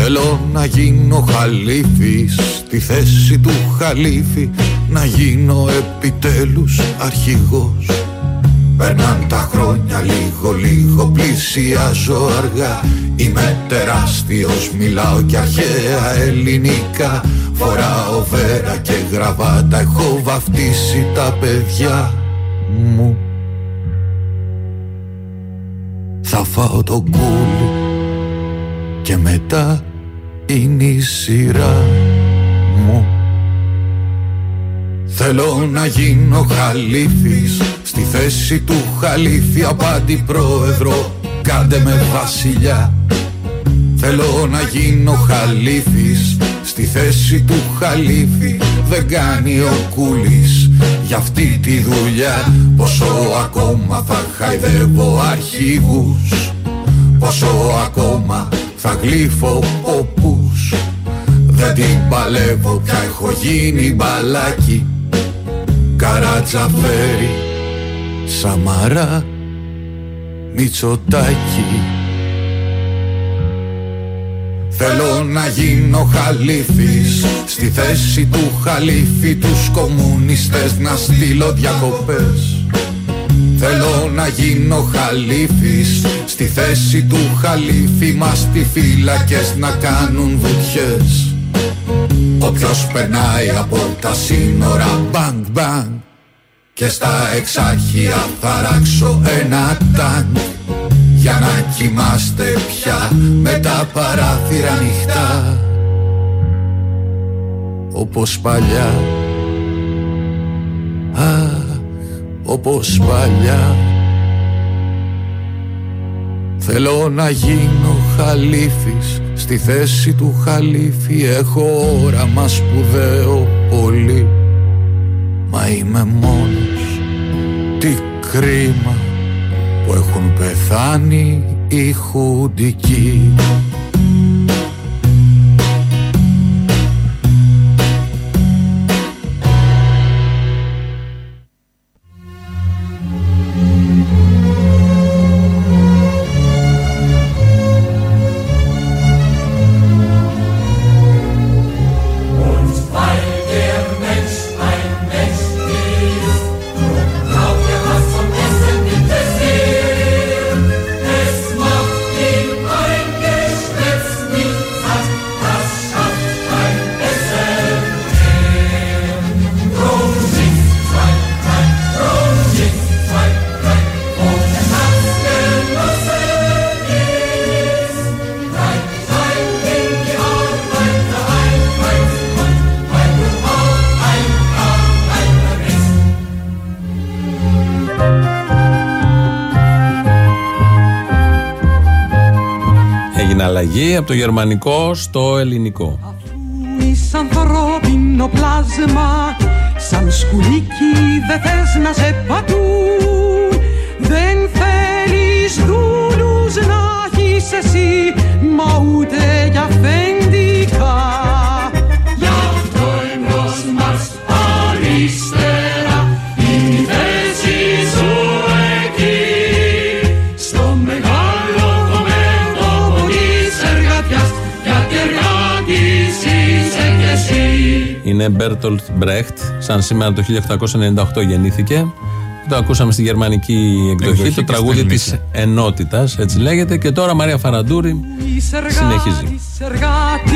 Θέλω να γίνω χαλίφης στη θέση του χαλίφη να γίνω επιτέλους αρχηγός. Περνάν τα χρόνια λίγο λίγο πλησιάζω αργά. Είμαι τεράστιος μιλάω και αρχαία ελληνικά. Φοράω βέρα και γραβάτα έχω βαφτίσει τα παιδιά μου. Θα φάω το κούλι και μετά είναι η σειρά μου. Θέλω να γίνω χαλίφης Στη θέση του χαλίφη απάντη πρόεδρο. Κάντε με βασιλιά. Θέλω να γίνω χαλίφης Στη θέση του χαλίφη Δεν κάνει ο κούλης. Για αυτή τη δουλειά Πόσο ακόμα θα χαϊδεύω αρχηγούς Πόσο ακόμα θα γλύφω ποπούς Δεν την παλεύω πια έχω γίνει μπαλάκι. Καρατζαφέρι Σαμαρά Μητσοτάκι Θέλω να γίνω χαλίφης Στη θέση του χαλίφη Τους κομμουνιστές να στείλω διακοπές Θέλω να γίνω χαλίφης. Στη θέση του χαλίφη Μας τι φύλακες να κάνουν βουτιές. Όποιος περνάει από τα σύνορα Μπανγκ μπανγκ Και στα εξάρχεια θα ράξω ένα τάγκ. Για να κοιμάστε πια Με τα παράθυρα ανοιχτά. Όπως παλιά. Αχ, όπως παλιά. Θέλω να γίνω χαλίφης Στη θέση του χαλίφη Έχω όραμα σπουδαίο πολύ. Μα είμαι μόνος. Τι κρίμα Που έχουν πεθάνει οι χουντικοί από το γερμανικό στο ελληνικό. Εις ανθρώπινο πλάσμα Σαν σκουλίκι δεν θες να σε πατούν Δεν Είναι Μπέρτολτ Μπρέχτ, σαν σήμερα το 1898 γεννήθηκε. Το ακούσαμε στη γερμανική εκδοχή, Εκδοχή το και τραγούδι στην της ενότητας, έτσι λέγεται. Και τώρα Μαρία Φαραντούρη Είσαι εργάτης, συνεχίζει. εργάτη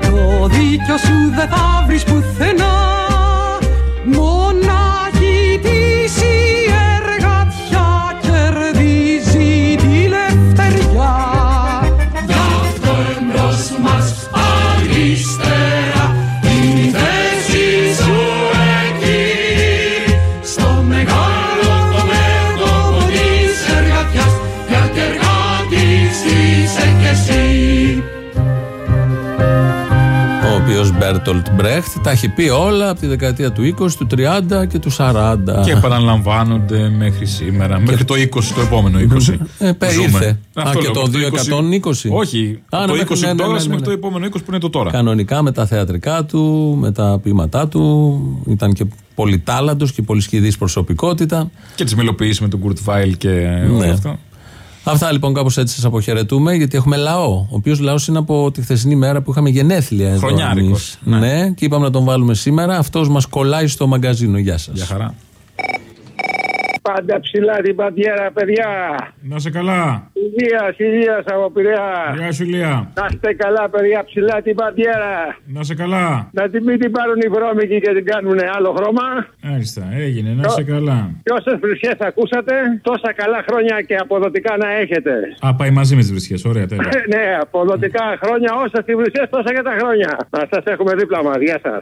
Το δίκιο σου δεν θα βρεις πουθενά Μπέρτολτ Μπρέχτ τα έχει πει όλα από τη δεκαετία του 20, του 30 και του 40. Και επαναλαμβάνονται μέχρι σήμερα. Μέχρι το 20, το επόμενο 20. Ε, πέ, Ζούμε. ήρθε. Αυτό Α, και λέω, το από 2120. Όχι. Α, το ναι, 20 μέχρι- ναι, ναι, τώρα ναι, ναι, μέχρι το ναι. επόμενο 20 που είναι το τώρα. Κανονικά με τα θεατρικά του, με τα ποίηματά του. Ήταν και πολυτάλαντος και πολυσχιδής προσωπικότητα. Και τις μελοποιήσεις με τον Κουρτ Βάιλ και όλο Ναι. αυτό. Αυτά λοιπόν κάπως έτσι σας αποχαιρετούμε γιατί έχουμε λαό. Ο οποίος λαός είναι από τη χθεσινή μέρα που είχαμε γενέθλια εδώ. Χρονιάρικος, εμείς. Ναι. και είπαμε να τον βάλουμε σήμερα. Αυτός μας κολλάει στο μαγκαζίνο. Γεια σας. Για χαρά. Πάντα ψηλά την παντιέρα, παιδιά. Να σε καλά. Υγείας, υγείας από Πειραιά. Γεια σου, Λία. Να είστε καλά, παιδιά, ψηλά την παντιέρα. Να σε καλά. Να την μην την πάρουν οι βρώμικοι και την κάνουν άλλο χρώμα. Άριστα, έγινε. Να σε καλά. Και όσες βρισιές ακούσατε, τόσα καλά χρόνια και αποδοτικά να έχετε. Α, πάει μαζί με τις βρισχέ. Ωραία, τέλεια. *laughs* ναι, αποδοτικά χρόνια, όσα τη βρισιές, τόσα και τα χρόνια. Να σας έχουμε δίπλα μας. Γεια σας.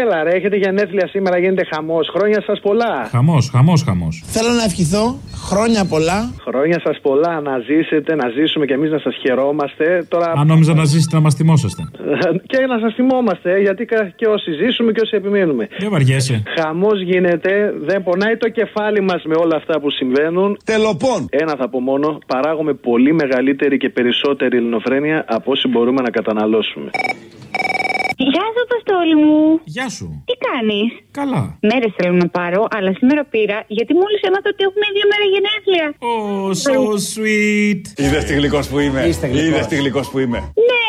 Έλα, ρε, έχετε γενέθλια σήμερα, γίνεται χαμός. Χρόνια σας πολλά. Χαμός, χαμός, χαμός. Θέλω να ευχηθώ χρόνια πολλά. Χρόνια σας πολλά να ζήσετε, να ζήσουμε και εμείς να σας χαιρόμαστε. Τώρα... Αν νόμιζα να ζήσετε να μας θυμόσαστε. *laughs* και να σας θυμόμαστε, γιατί κα- και όσοι ζήσουμε και όσοι επιμείνουμε. Δεν βαριέσαι. Χαμός γίνεται, δεν πονάει το κεφάλι μας με όλα αυτά που συμβαίνουν. Τελοπών. Ένα θα πω μόνο, παράγουμε πολύ μεγαλύτερη και περισσότερη ελληνοφρένεια από όσοι μπορούμε να καταναλώσουμε. Γεια σου, Αποστόλη μου. Γεια σου. Τι κάνεις; Καλά. Μέρες θέλω να πάρω, αλλά σήμερα πήρα γιατί μόλις έμαθα ότι έχουμε δύο μέρε γενέθλια. Oh, so sweet. Είδες τι γλυκός που είμαι. Είδες τι γλυκός που είμαι. Ναι.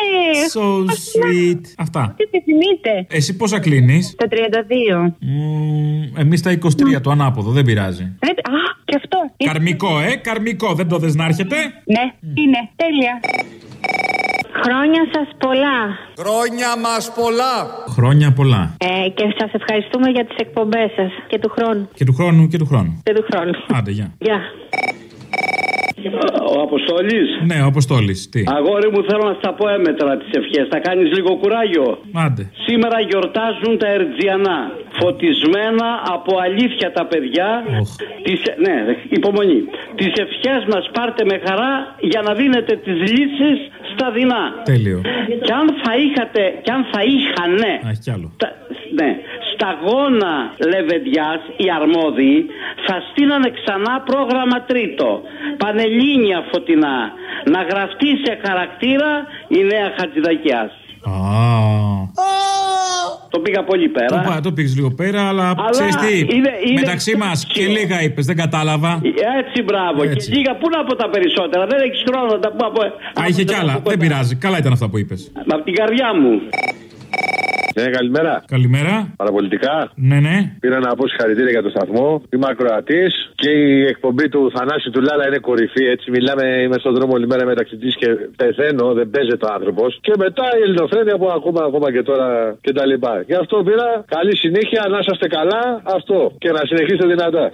So sweet. Αυτά. Τι επιθυμείτε. Εσύ πόσα κλείνεις; Τα 32. Εμείς τα 23, το ανάποδο, δεν πειράζει. Πρέπει... Α, και αυτό. Καρμικό, ε, καρμικό. Δεν το δες να έρχεται; Ναι, είναι. Τέλεια. Χρόνια σας πολλά. Χρόνια μας πολλά. Χρόνια πολλά. Ε, και σας ευχαριστούμε για τις εκπομπές σας και του χρόνου. Και του χρόνου και του χρόνου. Και του χρόνου. Άντε, γεια. Γεια. Ο Αποστόλης; Ναι, ο Αποστόλης. Τι; Αγόρι μου, θέλω να στα πω έμετρα τις ευχές. Θα κάνεις λίγο κουράγιο. Άντε. Σήμερα γιορτάζουν τα Ερτζιανά. Φωτισμένα από αλήθεια τα παιδιά. Τις, ναι, υπομονή. Τις ευχές μας πάρτε με χαρά για να δίνετε τις λύσεις στα δεινά. Τέλειο. Και αν θα είχατε, και αν θα είχανε. Α, έχει κι άλλο. τα- ναι, σταγόνα λεβεντιάς οι αρμόδιοι θα στείλανε ξανά πρόγραμμα τρίτο. Πανελλήνια φωτεινά. Να γραφτεί σε χαρακτήρα η νέα Χατζηδακιάς. Α. Το πήγα πολύ πέρα. Το, πά- το πήγες λίγο πέρα, αλλά, Αλλά ξέρεις τι. είναι- είναι- Μεταξύ μας και λίγα είπες, δεν κατάλαβα. Έτσι, μπράβο. Έτσι. Και λίγα, πού να πω τα περισσότερα. Δεν έχεις χρόνο να τα πω από. Α, είχε κι άλλα. Δεν πειράζει. Καλά ήταν αυτά που είπες. Από την καρδιά μου. Ναι, καλημέρα. Καλημέρα. Παραπολιτικά. Ναι, ναι. Πήρα να πω συγχαρητήρια για το σταθμό. Είμαι ακροατής και η εκπομπή του Θανάση του Λάλα είναι κορυφή. Έτσι, μιλάμε, είμαι στον δρόμο όλη μέρα μεταξύ τη και πεθαίνω, δεν παίζεται ο άνθρωπος. Και μετά η ελληνοφρένεια που ακούμε ακόμα και τώρα κτλ. Γι' αυτό πήρα καλή συνέχεια, να είσαστε καλά, αυτό. Και να συνεχίσετε δυνατά.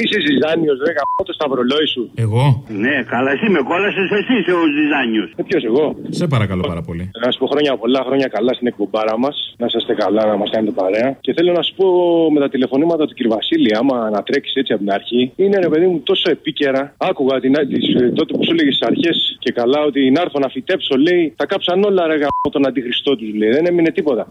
Είσαι Ζιζάνιο, ρε γαμώ το σταυρολόι σου. Εγώ. Ναι, καλά, εσύ με κόλασες, εσύ είσαι ο Ζιζάνιο. Ε, ποιος εγώ. Σε παρακαλώ πάρα πολύ. Να σου πω χρόνια πολλά, χρόνια καλά στην εκπομπάρα μας. Να είστε καλά, να μας κάνετε παρέα. Και θέλω να σου πω με τα τηλεφωνήματα του κ. Βασίλη, άμα να τρέξει έτσι από την αρχή, είναι ρε παιδί μου τόσο επίκαιρα. Άκουγα την, τις, τότε που σου έλεγε στις αρχές και καλά ότι να έρθω να φυτέψω, λέει, τα κάψαν όλα ρε γαμώ τον αντιχριστό τους, λέει. Δεν έμεινε τίποτα.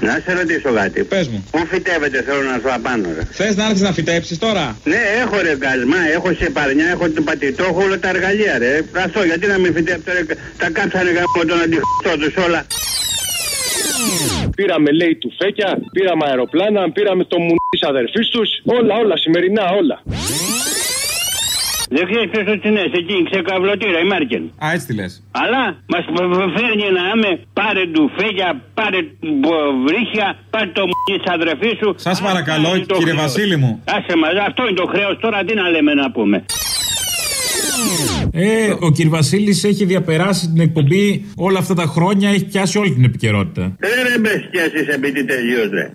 Να σε ρωτήσω κάτι. Πες μου. Πού φυτεύεται, θέλω να σου απάνω, ρε. Θες να έρθει να φυτέψεις τώρα; Ναι, έχω ρε γκασμά, έχω σε παρνιά, έχω την πατητό, έχω όλα τα εργαλεία, ρε. Αυτό, γιατί να μην φυτέψω, ρε. Τα κάψανε γάμο τον αντιχριστό τους όλα. Πήραμε, λέει, του φέκια, πήραμε αεροπλάνα, πήραμε το μουνί της αδερφής τους. Όλα, όλα, σημερινά, όλα. Δεν ξέρει ποιο το τσινέ, εκεί, ξεκαβλωτήρα, η Μέρκελ. Α, έτσι τη λες. Αλλά μας φέρνει να είμαι πάρε του φέγια, πάρε βρίχια, πάρε το μουνί της αδερφής σου. Σας παρακαλώ, Αυτό είναι το κύριε χρέος. Βασίλη μου. Άσε μας, αυτό είναι το χρέος. Τώρα τι να λέμε να πούμε. Ε, ο κ. Βασίλης έχει διαπεράσει την εκπομπή όλα αυτά τα χρόνια, έχει πιάσει όλη την επικαιρότητα. Δεν ρε μπες κι εσείς επειδή τελείως ρε.